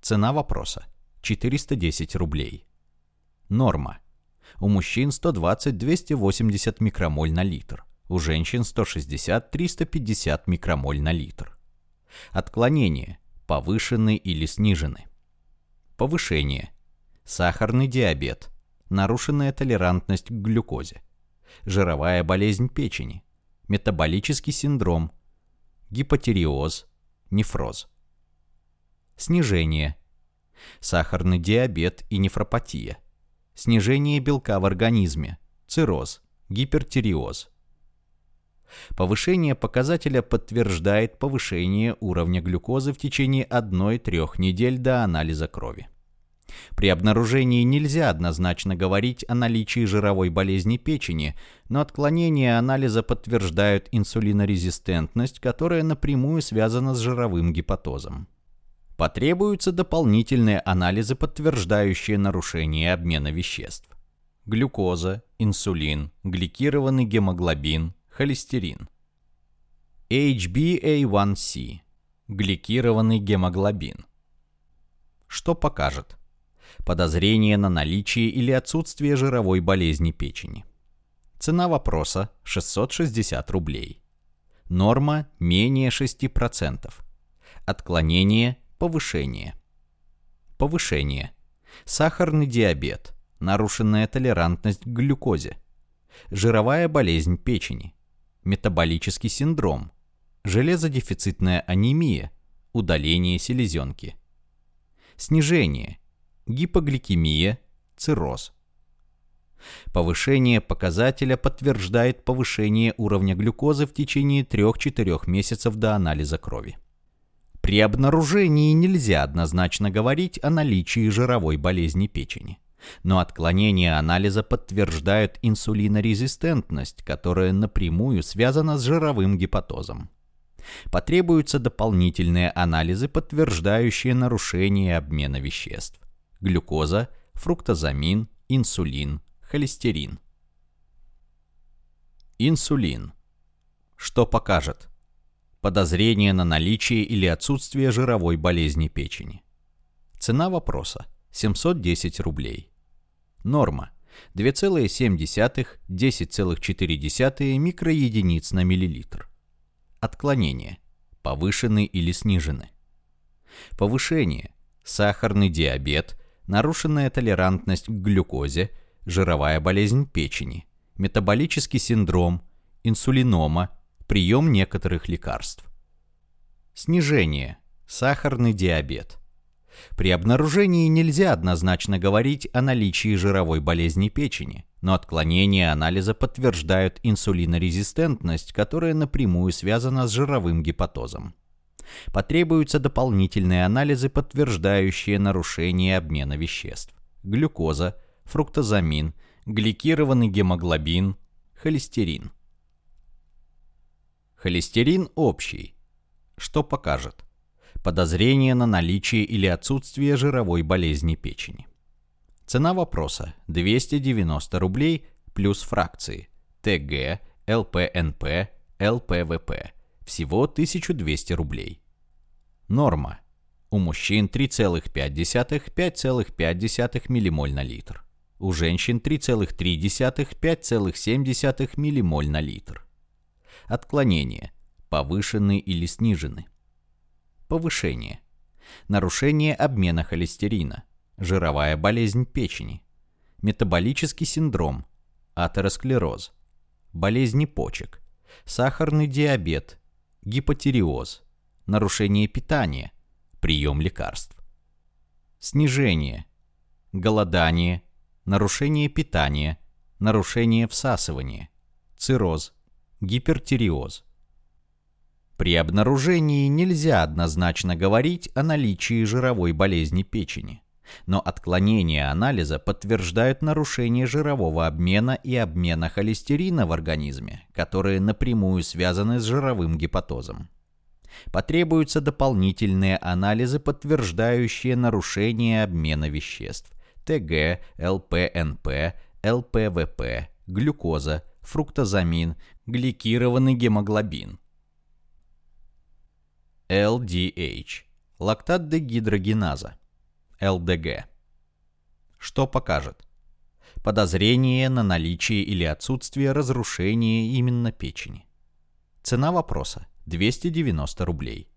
Цена вопроса – 410 рублей. Норма. У мужчин 120-280 микромоль на литр, у женщин 160-350 микромоль на литр. Отклонение – повышены или снижены. Повышение. Сахарный диабет. Нарушенная толерантность к глюкозе. Жировая болезнь печени. Метаболический синдром. Гипотиреоз. Нефроз. Снижение. Сахарный диабет и нефропатия. Снижение белка в организме. Цирроз. Гипертиреоз. Повышение показателя подтверждает повышение уровня глюкозы в течение 1-3 недель до анализа крови. При обнаружении нельзя однозначно говорить о наличии жировой болезни печени, но отклонения анализа подтверждают инсулинорезистентность, которая напрямую связана с жировым гепатозом. Потребуются дополнительные анализы, подтверждающие нарушение обмена веществ. Глюкоза, инсулин, гликированный гемоглобин, холестерин. HbA1c – гликированный гемоглобин. Что покажет? Подозрение на наличие или отсутствие жировой болезни печени. Цена вопроса – 660 рублей. Норма – менее 6%. Отклонение – повышение. Повышение. сахарный диабет, нарушенная толерантность к глюкозе, жировая болезнь печени, метаболический синдром, железодефицитная анемия, удаление селезенки, снижение, гипогликемия, цирроз. Повышение показателя подтверждает повышение уровня глюкозы в течение 3-4 месяцев до анализа крови. При обнаружении нельзя однозначно говорить о наличии жировой болезни печени. Но отклонения анализа подтверждают инсулинорезистентность, которая напрямую связана с жировым гепатозом. Потребуются дополнительные анализы, подтверждающие нарушение обмена веществ. Глюкоза, фруктозамин, инсулин, холестерин. Инсулин. Что покажет? Подозрение на наличие или отсутствие жировой болезни печени. Цена вопроса 710 рублей. Норма 2,7-10,4 микроединиц на миллилитр. Отклонение. Повышены или снижены. Повышение. Сахарный диабет, нарушенная толерантность к глюкозе, жировая болезнь печени, метаболический синдром, инсулинома, прием некоторых лекарств. Снижение. Сахарный диабет. При обнаружении нельзя однозначно говорить о наличии жировой болезни печени, но отклонения анализа подтверждают инсулинорезистентность, которая напрямую связана с жировым гепатозом. Потребуются дополнительные анализы, подтверждающие нарушение обмена веществ. Глюкоза, фруктозамин, гликированный гемоглобин, холестерин. Холестерин общий. Что покажет? Подозрение на наличие или отсутствие жировой болезни печени. Цена вопроса 290 рублей плюс фракции ТГ, ЛПНП, ЛПВП. Всего 1200 рублей. Норма. У мужчин 3,5-5,5 ммоль на литр. У женщин 3,3-5,7 ммоль на литр. Отклонение. Повышены или снижены повышение, нарушение обмена холестерина, жировая болезнь печени, метаболический синдром, атеросклероз, болезни почек, сахарный диабет, гипотиреоз, нарушение питания, прием лекарств. Снижение, голодание, нарушение питания, нарушение всасывания, цирроз, гипертиреоз – при обнаружении нельзя однозначно говорить о наличии жировой болезни печени. Но отклонения анализа подтверждают нарушение жирового обмена и обмена холестерина в организме, которые напрямую связаны с жировым гепатозом. Потребуются дополнительные анализы, подтверждающие нарушение обмена веществ – ТГ, ЛПНП, ЛПВП, глюкоза, фруктозамин, гликированный гемоглобин – LDH – лактат-дегидрогеназа, ЛДГ. Что покажет? Подозрение на наличие или отсутствие разрушения именно печени. Цена вопроса – 290 рублей.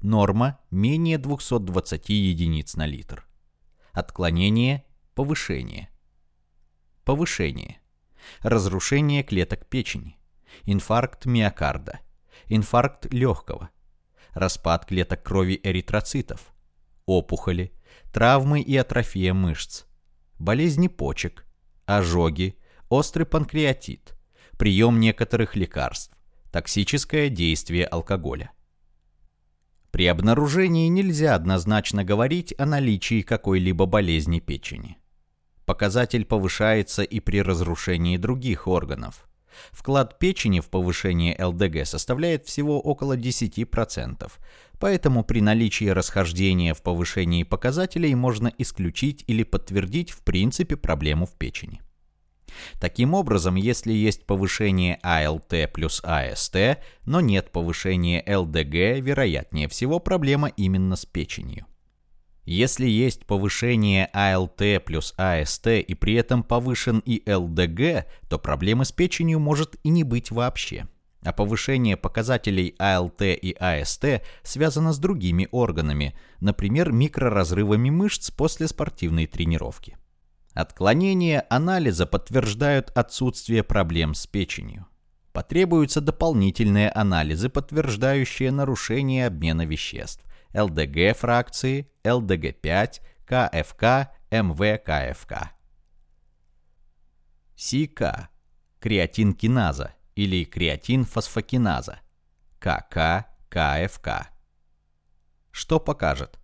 Норма – менее 220 единиц на литр. Отклонение – повышение. Повышение. Разрушение клеток печени. Инфаркт миокарда. Инфаркт легкого – распад клеток крови эритроцитов, опухоли, травмы и атрофия мышц, болезни почек, ожоги, острый панкреатит, прием некоторых лекарств, токсическое действие алкоголя. При обнаружении нельзя однозначно говорить о наличии какой-либо болезни печени. Показатель повышается и при разрушении других органов – Вклад печени в повышение ЛДГ составляет всего около 10%, поэтому при наличии расхождения в повышении показателей можно исключить или подтвердить в принципе проблему в печени. Таким образом, если есть повышение АЛТ плюс АСТ, но нет повышения ЛДГ, вероятнее всего проблема именно с печенью. Если есть повышение АЛТ плюс АСТ и при этом повышен и ЛДГ, то проблемы с печенью может и не быть вообще. а повышение показателей АЛТ и АСТ связано с другими органами, например, микроразрывами мышц после спортивной тренировки. Отклонения анализа подтверждают отсутствие проблем с печенью. Потребуются дополнительные анализы, подтверждающие нарушение обмена веществ. ЛДГ фракции, ЛДГ5, КФК, МВКФК. СИК – креатинкиназа или креатинфосфокиназа, КК, КФК. Что покажет?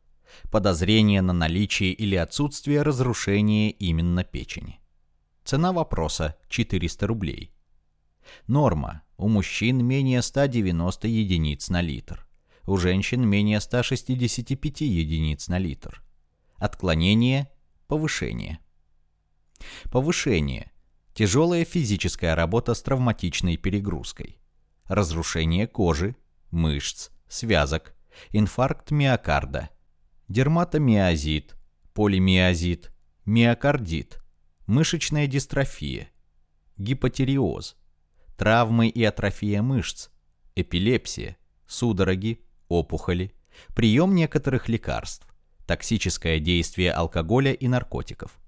Подозрение на наличие или отсутствие разрушения именно печени. Цена вопроса – 400 рублей. Норма. У мужчин менее 190 единиц на литр. У женщин менее 165 единиц на литр. Отклонение – повышение. Повышение – тяжелая физическая работа с травматичной перегрузкой. Разрушение кожи, мышц, связок, инфаркт миокарда, дерматомиозит, полимиозит, миокардит, мышечная дистрофия, гипотериоз, травмы и атрофия мышц, эпилепсия, судороги, опухоли, прием некоторых лекарств, токсическое действие алкоголя и наркотиков.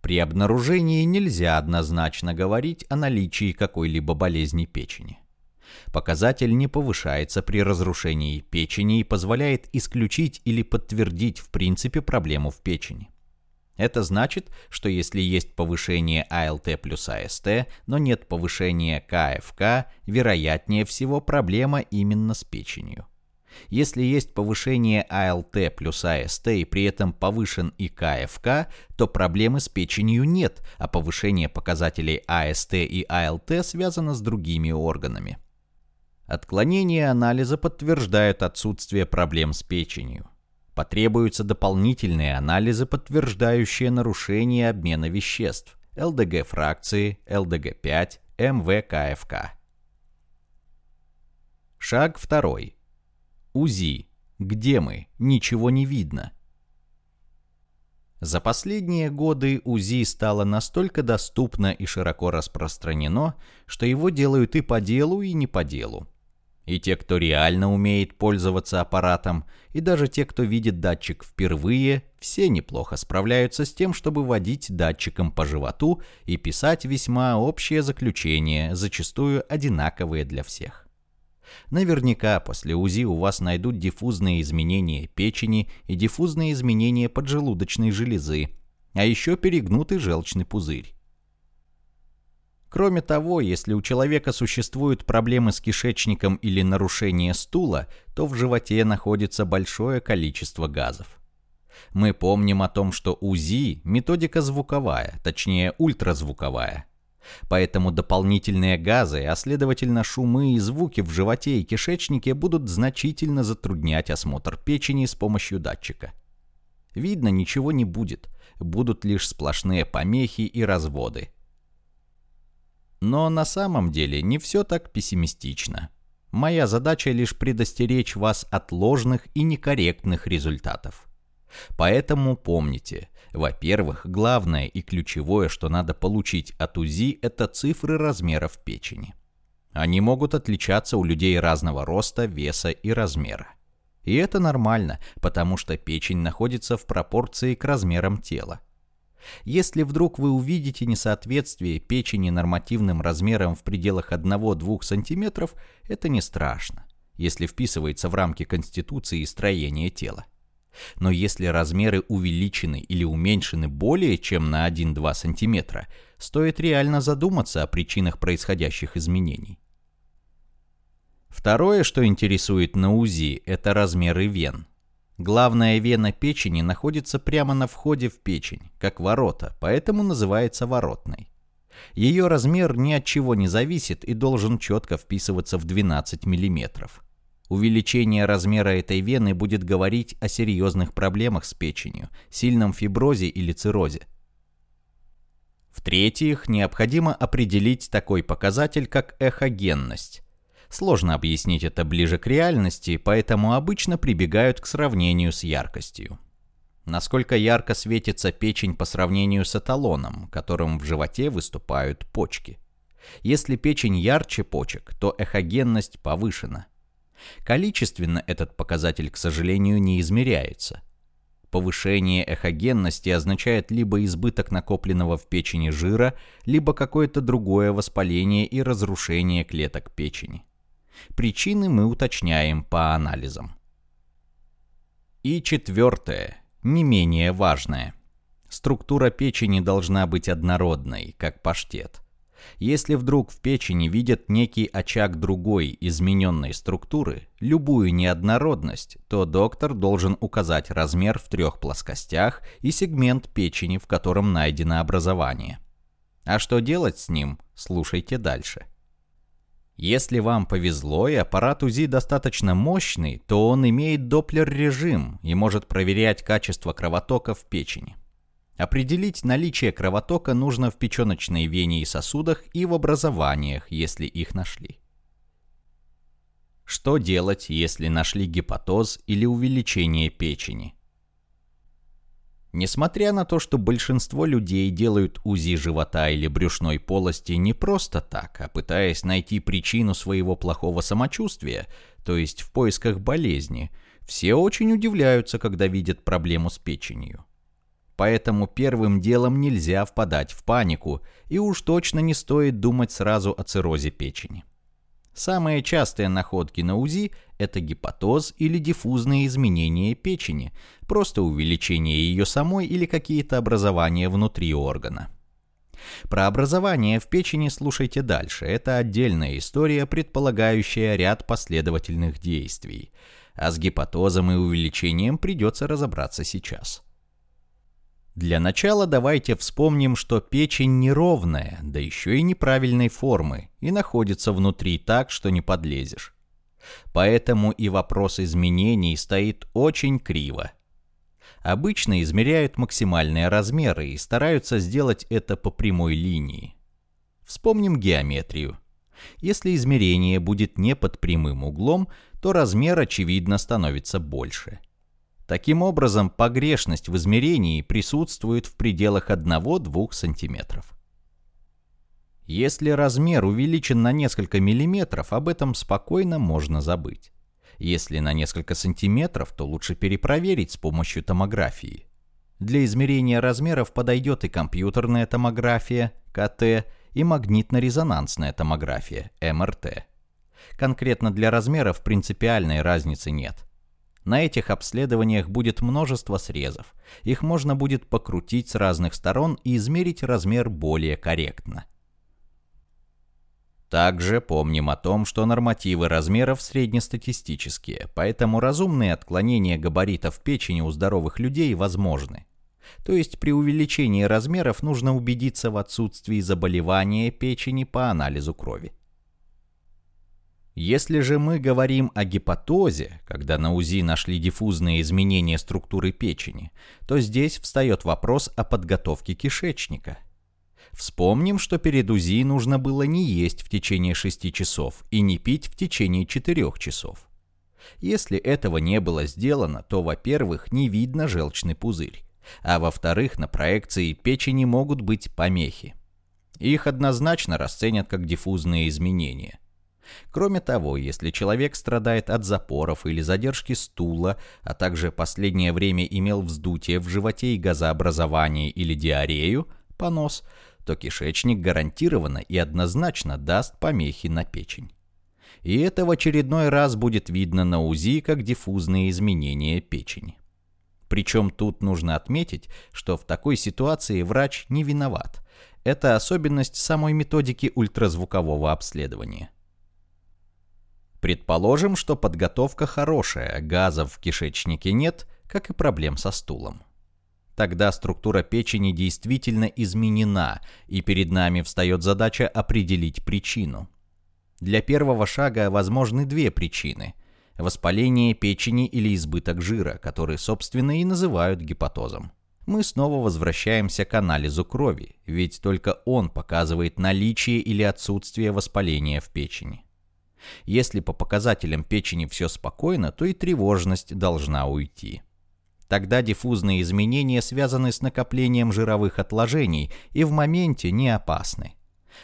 При обнаружении нельзя однозначно говорить о наличии какой-либо болезни печени. Показатель не повышается при разрушении печени и позволяет исключить или подтвердить в принципе проблему в печени. Это значит, что если есть повышение АЛТ плюс АСТ, но нет повышения КФК, вероятнее всего проблема именно с печенью. Если есть повышение АЛТ плюс АСТ и при этом повышен и КФК, то проблемы с печенью нет, а повышение показателей АСТ и АЛТ связано с другими органами. Отклонения анализа подтверждают отсутствие проблем с печенью. Потребуются дополнительные анализы, подтверждающие нарушение обмена веществ, ЛДГ-фракции, ЛДГ-5, МВКФК. Шаг второй. УЗИ. Где мы? Ничего не видно. За последние годы УЗИ стало настолько доступно и широко распространено, что его делают и по делу, и не по делу. И те, кто реально умеет пользоваться аппаратом, и даже те, кто видит датчик впервые, все неплохо справляются с тем, чтобы водить датчиком по животу и писать весьма общее заключение, зачастую одинаковые для всех. Наверняка после УЗИ у вас найдут диффузные изменения печени и диффузные изменения поджелудочной железы, а еще перегнутый желчный пузырь. Кроме того, если у человека существуют проблемы с кишечником или нарушение стула, то в животе находится большое количество газов. Мы помним о том, что УЗИ – методика звуковая, точнее ультразвуковая. Поэтому дополнительные газы, а следовательно шумы и звуки в животе и кишечнике будут значительно затруднять осмотр печени с помощью датчика. Видно ничего не будет, будут лишь сплошные помехи и разводы – но на самом деле не все так пессимистично. Моя задача лишь предостеречь вас от ложных и некорректных результатов. Поэтому помните, во-первых, главное и ключевое, что надо получить от УЗИ, это цифры размеров печени. Они могут отличаться у людей разного роста, веса и размера. И это нормально, потому что печень находится в пропорции к размерам тела. Если вдруг вы увидите несоответствие печени нормативным размерам в пределах 1-2 см, это не страшно, если вписывается в рамки конституции и строения тела. Но если размеры увеличены или уменьшены более чем на 1-2 см, стоит реально задуматься о причинах происходящих изменений. Второе, что интересует на УЗИ, это размеры вен. Главная вена печени находится прямо на входе в печень, как ворота, поэтому называется воротной. Ее размер ни от чего не зависит и должен четко вписываться в 12 мм. Увеличение размера этой вены будет говорить о серьезных проблемах с печенью, сильном фиброзе или циррозе. В-третьих, необходимо определить такой показатель, как эхогенность. Сложно объяснить это ближе к реальности, поэтому обычно прибегают к сравнению с яркостью. Насколько ярко светится печень по сравнению с эталоном, которым в животе выступают почки. Если печень ярче почек, то эхогенность повышена. Количественно этот показатель, к сожалению, не измеряется. Повышение эхогенности означает либо избыток накопленного в печени жира, либо какое-то другое воспаление и разрушение клеток печени. Причины мы уточняем по анализам. И четвертое, не менее важное. Структура печени должна быть однородной, как паштет. Если вдруг в печени видят некий очаг другой измененной структуры, любую неоднородность, то доктор должен указать размер в трех плоскостях и сегмент печени, в котором найдено образование. А что делать с ним, слушайте дальше. Если вам повезло и аппарат УЗИ достаточно мощный, то он имеет доплер-режим и может проверять качество кровотока в печени. Определить наличие кровотока нужно в печеночной вене и сосудах и в образованиях, если их нашли. Что делать, если нашли гепатоз или увеличение печени? Несмотря на то, что большинство людей делают УЗИ живота или брюшной полости не просто так, а пытаясь найти причину своего плохого самочувствия, то есть в поисках болезни, все очень удивляются, когда видят проблему с печенью. Поэтому первым делом нельзя впадать в панику, и уж точно не стоит думать сразу о циррозе печени. Самые частые находки на УЗИ – это гепатоз или диффузные изменения печени, просто увеличение ее самой или какие-то образования внутри органа. Про образование в печени слушайте дальше. Это отдельная история, предполагающая ряд последовательных действий. А с гепатозом и увеличением придется разобраться сейчас. Для начала давайте вспомним, что печень неровная, да еще и неправильной формы, и находится внутри так, что не подлезешь. Поэтому и вопрос изменений стоит очень криво. Обычно измеряют максимальные размеры и стараются сделать это по прямой линии. Вспомним геометрию. Если измерение будет не под прямым углом, то размер, очевидно, становится больше. Таким образом, погрешность в измерении присутствует в пределах 1-2 см. Если размер увеличен на несколько миллиметров, об этом спокойно можно забыть. Если на несколько сантиметров, то лучше перепроверить с помощью томографии. Для измерения размеров подойдет и компьютерная томография, КТ, и магнитно-резонансная томография, МРТ. Конкретно для размеров принципиальной разницы нет. На этих обследованиях будет множество срезов. Их можно будет покрутить с разных сторон и измерить размер более корректно. Также помним о том, что нормативы размеров среднестатистические, поэтому разумные отклонения габаритов печени у здоровых людей возможны. То есть при увеличении размеров нужно убедиться в отсутствии заболевания печени по анализу крови. Если же мы говорим о гепатозе, когда на УЗИ нашли диффузные изменения структуры печени, то здесь встает вопрос о подготовке кишечника. Вспомним, что перед УЗИ нужно было не есть в течение 6 часов и не пить в течение 4 часов. Если этого не было сделано, то, во-первых, не видно желчный пузырь, а во-вторых, на проекции печени могут быть помехи. Их однозначно расценят как диффузные изменения – Кроме того, если человек страдает от запоров или задержки стула, а также последнее время имел вздутие в животе и газообразование или диарею, понос, то кишечник гарантированно и однозначно даст помехи на печень. И это в очередной раз будет видно на УЗИ как диффузные изменения печени. Причем тут нужно отметить, что в такой ситуации врач не виноват. Это особенность самой методики ультразвукового обследования. Предположим, что подготовка хорошая, газов в кишечнике нет, как и проблем со стулом. Тогда структура печени действительно изменена, и перед нами встает задача определить причину. Для первого шага возможны две причины – воспаление печени или избыток жира, который, собственно, и называют гепатозом. Мы снова возвращаемся к анализу крови, ведь только он показывает наличие или отсутствие воспаления в печени. Если по показателям печени все спокойно, то и тревожность должна уйти. Тогда диффузные изменения связаны с накоплением жировых отложений и в моменте не опасны.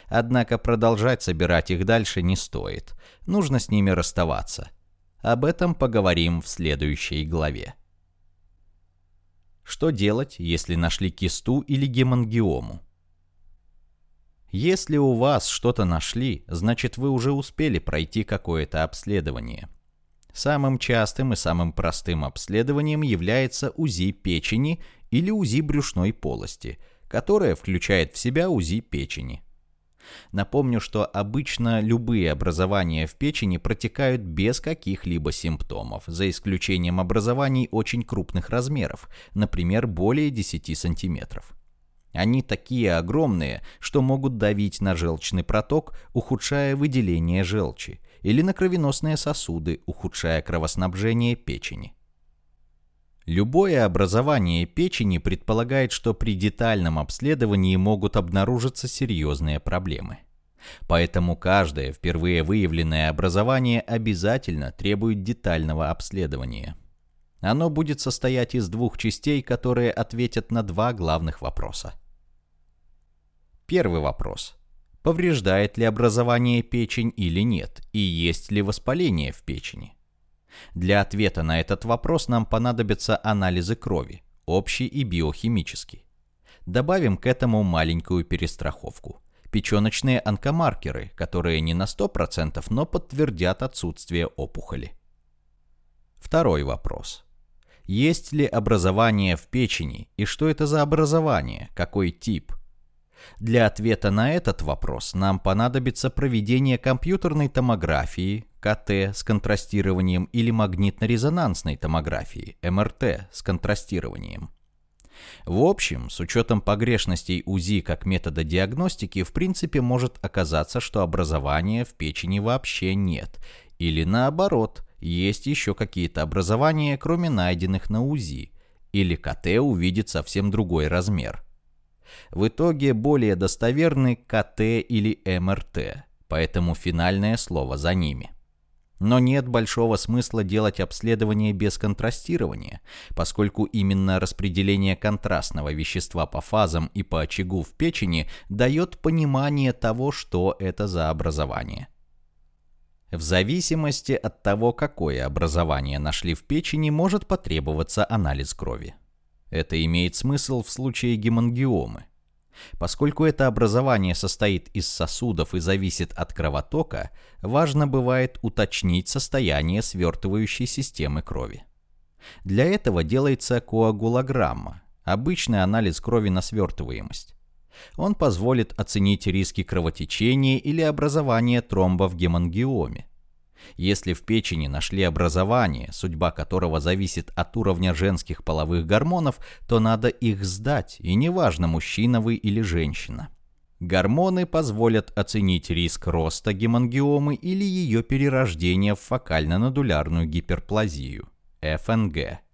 Однако продолжать собирать их дальше не стоит. Нужно с ними расставаться. Об этом поговорим в следующей главе. Что делать, если нашли кисту или гемангиому? Если у вас что-то нашли, значит вы уже успели пройти какое-то обследование. Самым частым и самым простым обследованием является УЗИ печени или УЗИ брюшной полости, которое включает в себя УЗИ печени. Напомню, что обычно любые образования в печени протекают без каких-либо симптомов, за исключением образований очень крупных размеров, например, более 10 сантиметров. Они такие огромные, что могут давить на желчный проток, ухудшая выделение желчи, или на кровеносные сосуды, ухудшая кровоснабжение печени. Любое образование печени предполагает, что при детальном обследовании могут обнаружиться серьезные проблемы. Поэтому каждое впервые выявленное образование обязательно требует детального обследования. Оно будет состоять из двух частей, которые ответят на два главных вопроса. Первый вопрос. Повреждает ли образование печень или нет, и есть ли воспаление в печени? Для ответа на этот вопрос нам понадобятся анализы крови, общий и биохимический. Добавим к этому маленькую перестраховку. Печеночные онкомаркеры, которые не на 100%, но подтвердят отсутствие опухоли. Второй вопрос. Есть ли образование в печени и что это за образование, какой тип – для ответа на этот вопрос нам понадобится проведение компьютерной томографии, КТ с контрастированием или магнитно-резонансной томографии, МРТ с контрастированием. В общем, с учетом погрешностей УЗИ как метода диагностики, в принципе может оказаться, что образования в печени вообще нет. Или наоборот, есть еще какие-то образования, кроме найденных на УЗИ. Или КТ увидит совсем другой размер. В итоге более достоверны КТ или МРТ, поэтому финальное слово за ними. Но нет большого смысла делать обследование без контрастирования, поскольку именно распределение контрастного вещества по фазам и по очагу в печени дает понимание того, что это за образование. В зависимости от того, какое образование нашли в печени, может потребоваться анализ крови. Это имеет смысл в случае гемангиомы. Поскольку это образование состоит из сосудов и зависит от кровотока, важно бывает уточнить состояние свертывающей системы крови. Для этого делается коагулограмма, обычный анализ крови на свертываемость. Он позволит оценить риски кровотечения или образования тромба в гемангиоме. Если в печени нашли образование, судьба которого зависит от уровня женских половых гормонов, то надо их сдать, и неважно, мужчина вы или женщина. Гормоны позволят оценить риск роста гемангиомы или ее перерождения в фокально-нодулярную гиперплазию, ФНГ.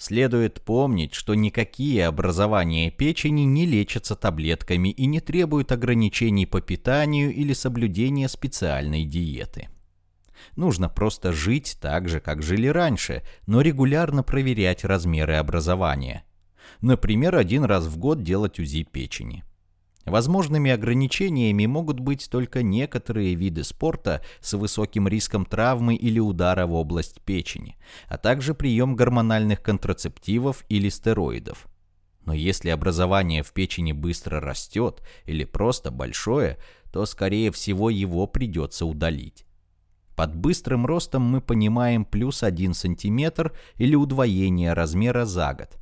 Следует помнить, что никакие образования печени не лечатся таблетками и не требуют ограничений по питанию или соблюдения специальной диеты. Нужно просто жить так же, как жили раньше, но регулярно проверять размеры образования. Например, один раз в год делать УЗИ печени. Возможными ограничениями могут быть только некоторые виды спорта с высоким риском травмы или удара в область печени, а также прием гормональных контрацептивов или стероидов. Но если образование в печени быстро растет или просто большое, то скорее всего его придется удалить. Под быстрым ростом мы понимаем плюс 1 см или удвоение размера за год.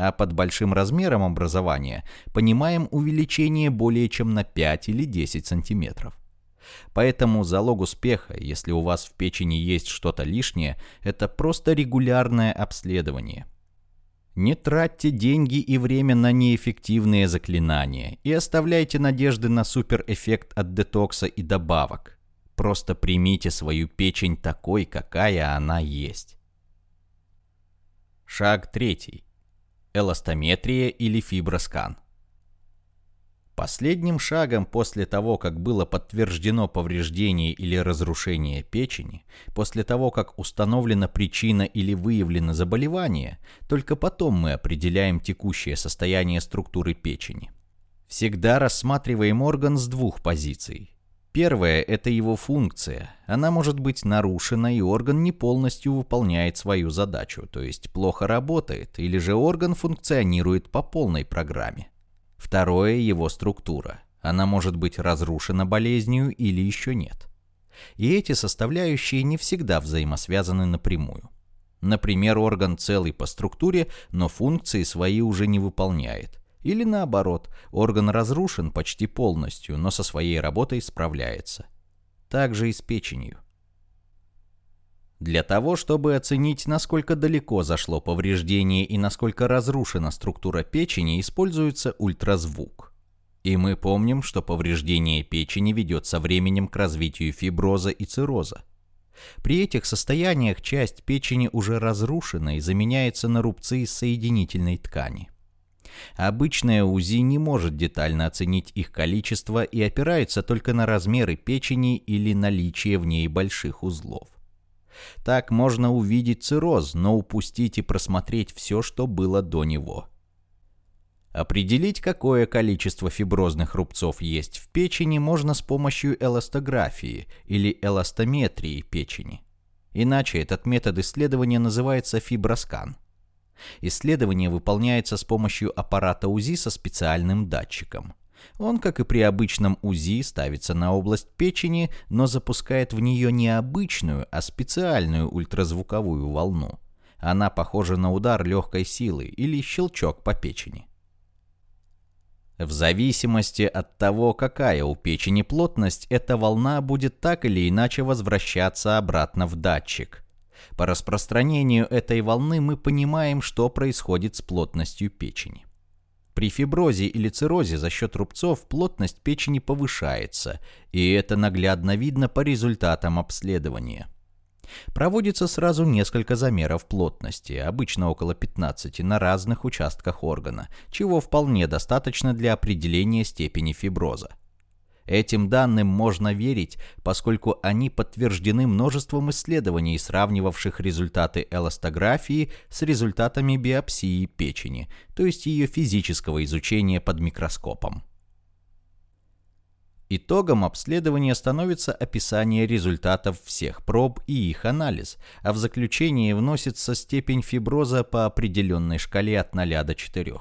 А под большим размером образования понимаем увеличение более чем на 5 или 10 см. Поэтому залог успеха, если у вас в печени есть что-то лишнее, это просто регулярное обследование. Не тратьте деньги и время на неэффективные заклинания и оставляйте надежды на суперэффект от детокса и добавок. Просто примите свою печень такой, какая она есть. Шаг третий. Эластометрия или фиброскан. Последним шагом после того, как было подтверждено повреждение или разрушение печени, после того, как установлена причина или выявлено заболевание, только потом мы определяем текущее состояние структуры печени. Всегда рассматриваем орган с двух позиций. Первое – это его функция. Она может быть нарушена, и орган не полностью выполняет свою задачу, то есть плохо работает, или же орган функционирует по полной программе. Второе – его структура. Она может быть разрушена болезнью или еще нет. И эти составляющие не всегда взаимосвязаны напрямую. Например, орган целый по структуре, но функции свои уже не выполняет. Или наоборот, орган разрушен почти полностью, но со своей работой справляется. Так же и с печенью. Для того, чтобы оценить, насколько далеко зашло повреждение и насколько разрушена структура печени, используется ультразвук. И мы помним, что повреждение печени ведет со временем к развитию фиброза и цирроза. При этих состояниях часть печени уже разрушена и заменяется на рубцы из соединительной ткани. Обычная УЗИ не может детально оценить их количество и опирается только на размеры печени или наличие в ней больших узлов. Так можно увидеть цирроз, но упустить и просмотреть все, что было до него. Определить, какое количество фиброзных рубцов есть в печени, можно с помощью эластографии или эластометрии печени. Иначе этот метод исследования называется фиброскан. Исследование выполняется с помощью аппарата УЗИ со специальным датчиком. Он, как и при обычном УЗИ, ставится на область печени, но запускает в нее не обычную, а специальную ультразвуковую волну. Она похожа на удар легкой силы или щелчок по печени. В зависимости от того, какая у печени плотность, эта волна будет так или иначе возвращаться обратно в датчик. По распространению этой волны мы понимаем, что происходит с плотностью печени. При фиброзе или циррозе за счет рубцов плотность печени повышается, и это наглядно видно по результатам обследования. Проводится сразу несколько замеров плотности, обычно около 15 на разных участках органа, чего вполне достаточно для определения степени фиброза. Этим данным можно верить, поскольку они подтверждены множеством исследований, сравнивавших результаты эластографии с результатами биопсии печени, то есть ее физического изучения под микроскопом. Итогом обследования становится описание результатов всех проб и их анализ, а в заключение вносится степень фиброза по определенной шкале от 0 до 4.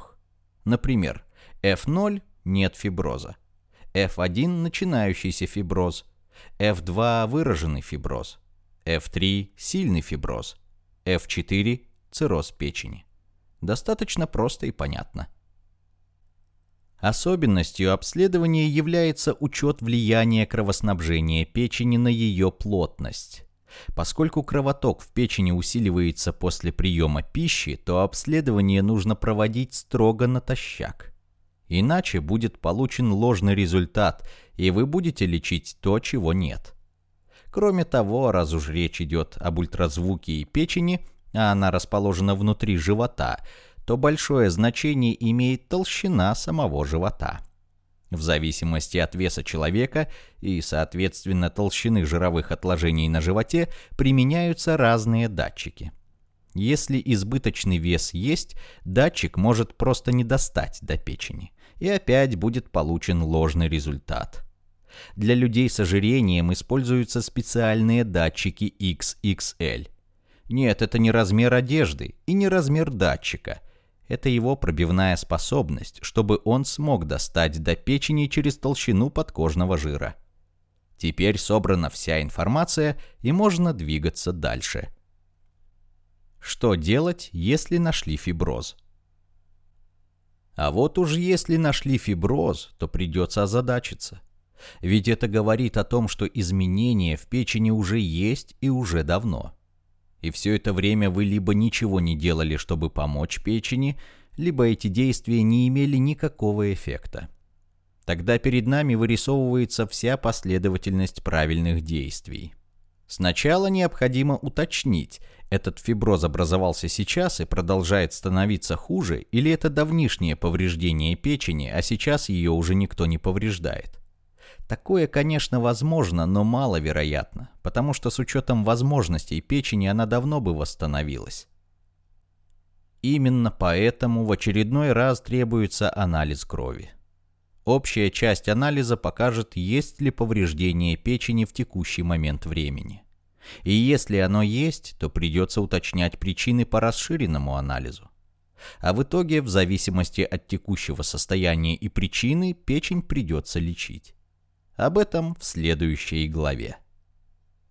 Например, F0 – нет фиброза. F1 – начинающийся фиброз, F2 – выраженный фиброз, F3 – сильный фиброз, F4 – цирроз печени. Достаточно просто и понятно. Особенностью обследования является учет влияния кровоснабжения печени на ее плотность. Поскольку кровоток в печени усиливается после приема пищи, то обследование нужно проводить строго натощак. Иначе будет получен ложный результат, и вы будете лечить то, чего нет. Кроме того, раз уж речь идет об ультразвуке и печени, а она расположена внутри живота, то большое значение имеет толщина самого живота. В зависимости от веса человека и, соответственно, толщины жировых отложений на животе применяются разные датчики. Если избыточный вес есть, датчик может просто не достать до печени и опять будет получен ложный результат. Для людей с ожирением используются специальные датчики XXL. Нет, это не размер одежды и не размер датчика. Это его пробивная способность, чтобы он смог достать до печени через толщину подкожного жира. Теперь собрана вся информация и можно двигаться дальше. Что делать, если нашли фиброз? А вот уж если нашли фиброз, то придется озадачиться. Ведь это говорит о том, что изменения в печени уже есть и уже давно. И все это время вы либо ничего не делали, чтобы помочь печени, либо эти действия не имели никакого эффекта. Тогда перед нами вырисовывается вся последовательность правильных действий. Сначала необходимо уточнить, этот фиброз образовался сейчас и продолжает становиться хуже, или это давнишнее повреждение печени, а сейчас ее уже никто не повреждает. Такое, конечно, возможно, но маловероятно, потому что с учетом возможностей печени она давно бы восстановилась. Именно поэтому в очередной раз требуется анализ крови. Общая часть анализа покажет, есть ли повреждение печени в текущий момент времени. И если оно есть, то придется уточнять причины по расширенному анализу. А в итоге, в зависимости от текущего состояния и причины, печень придется лечить. Об этом в следующей главе.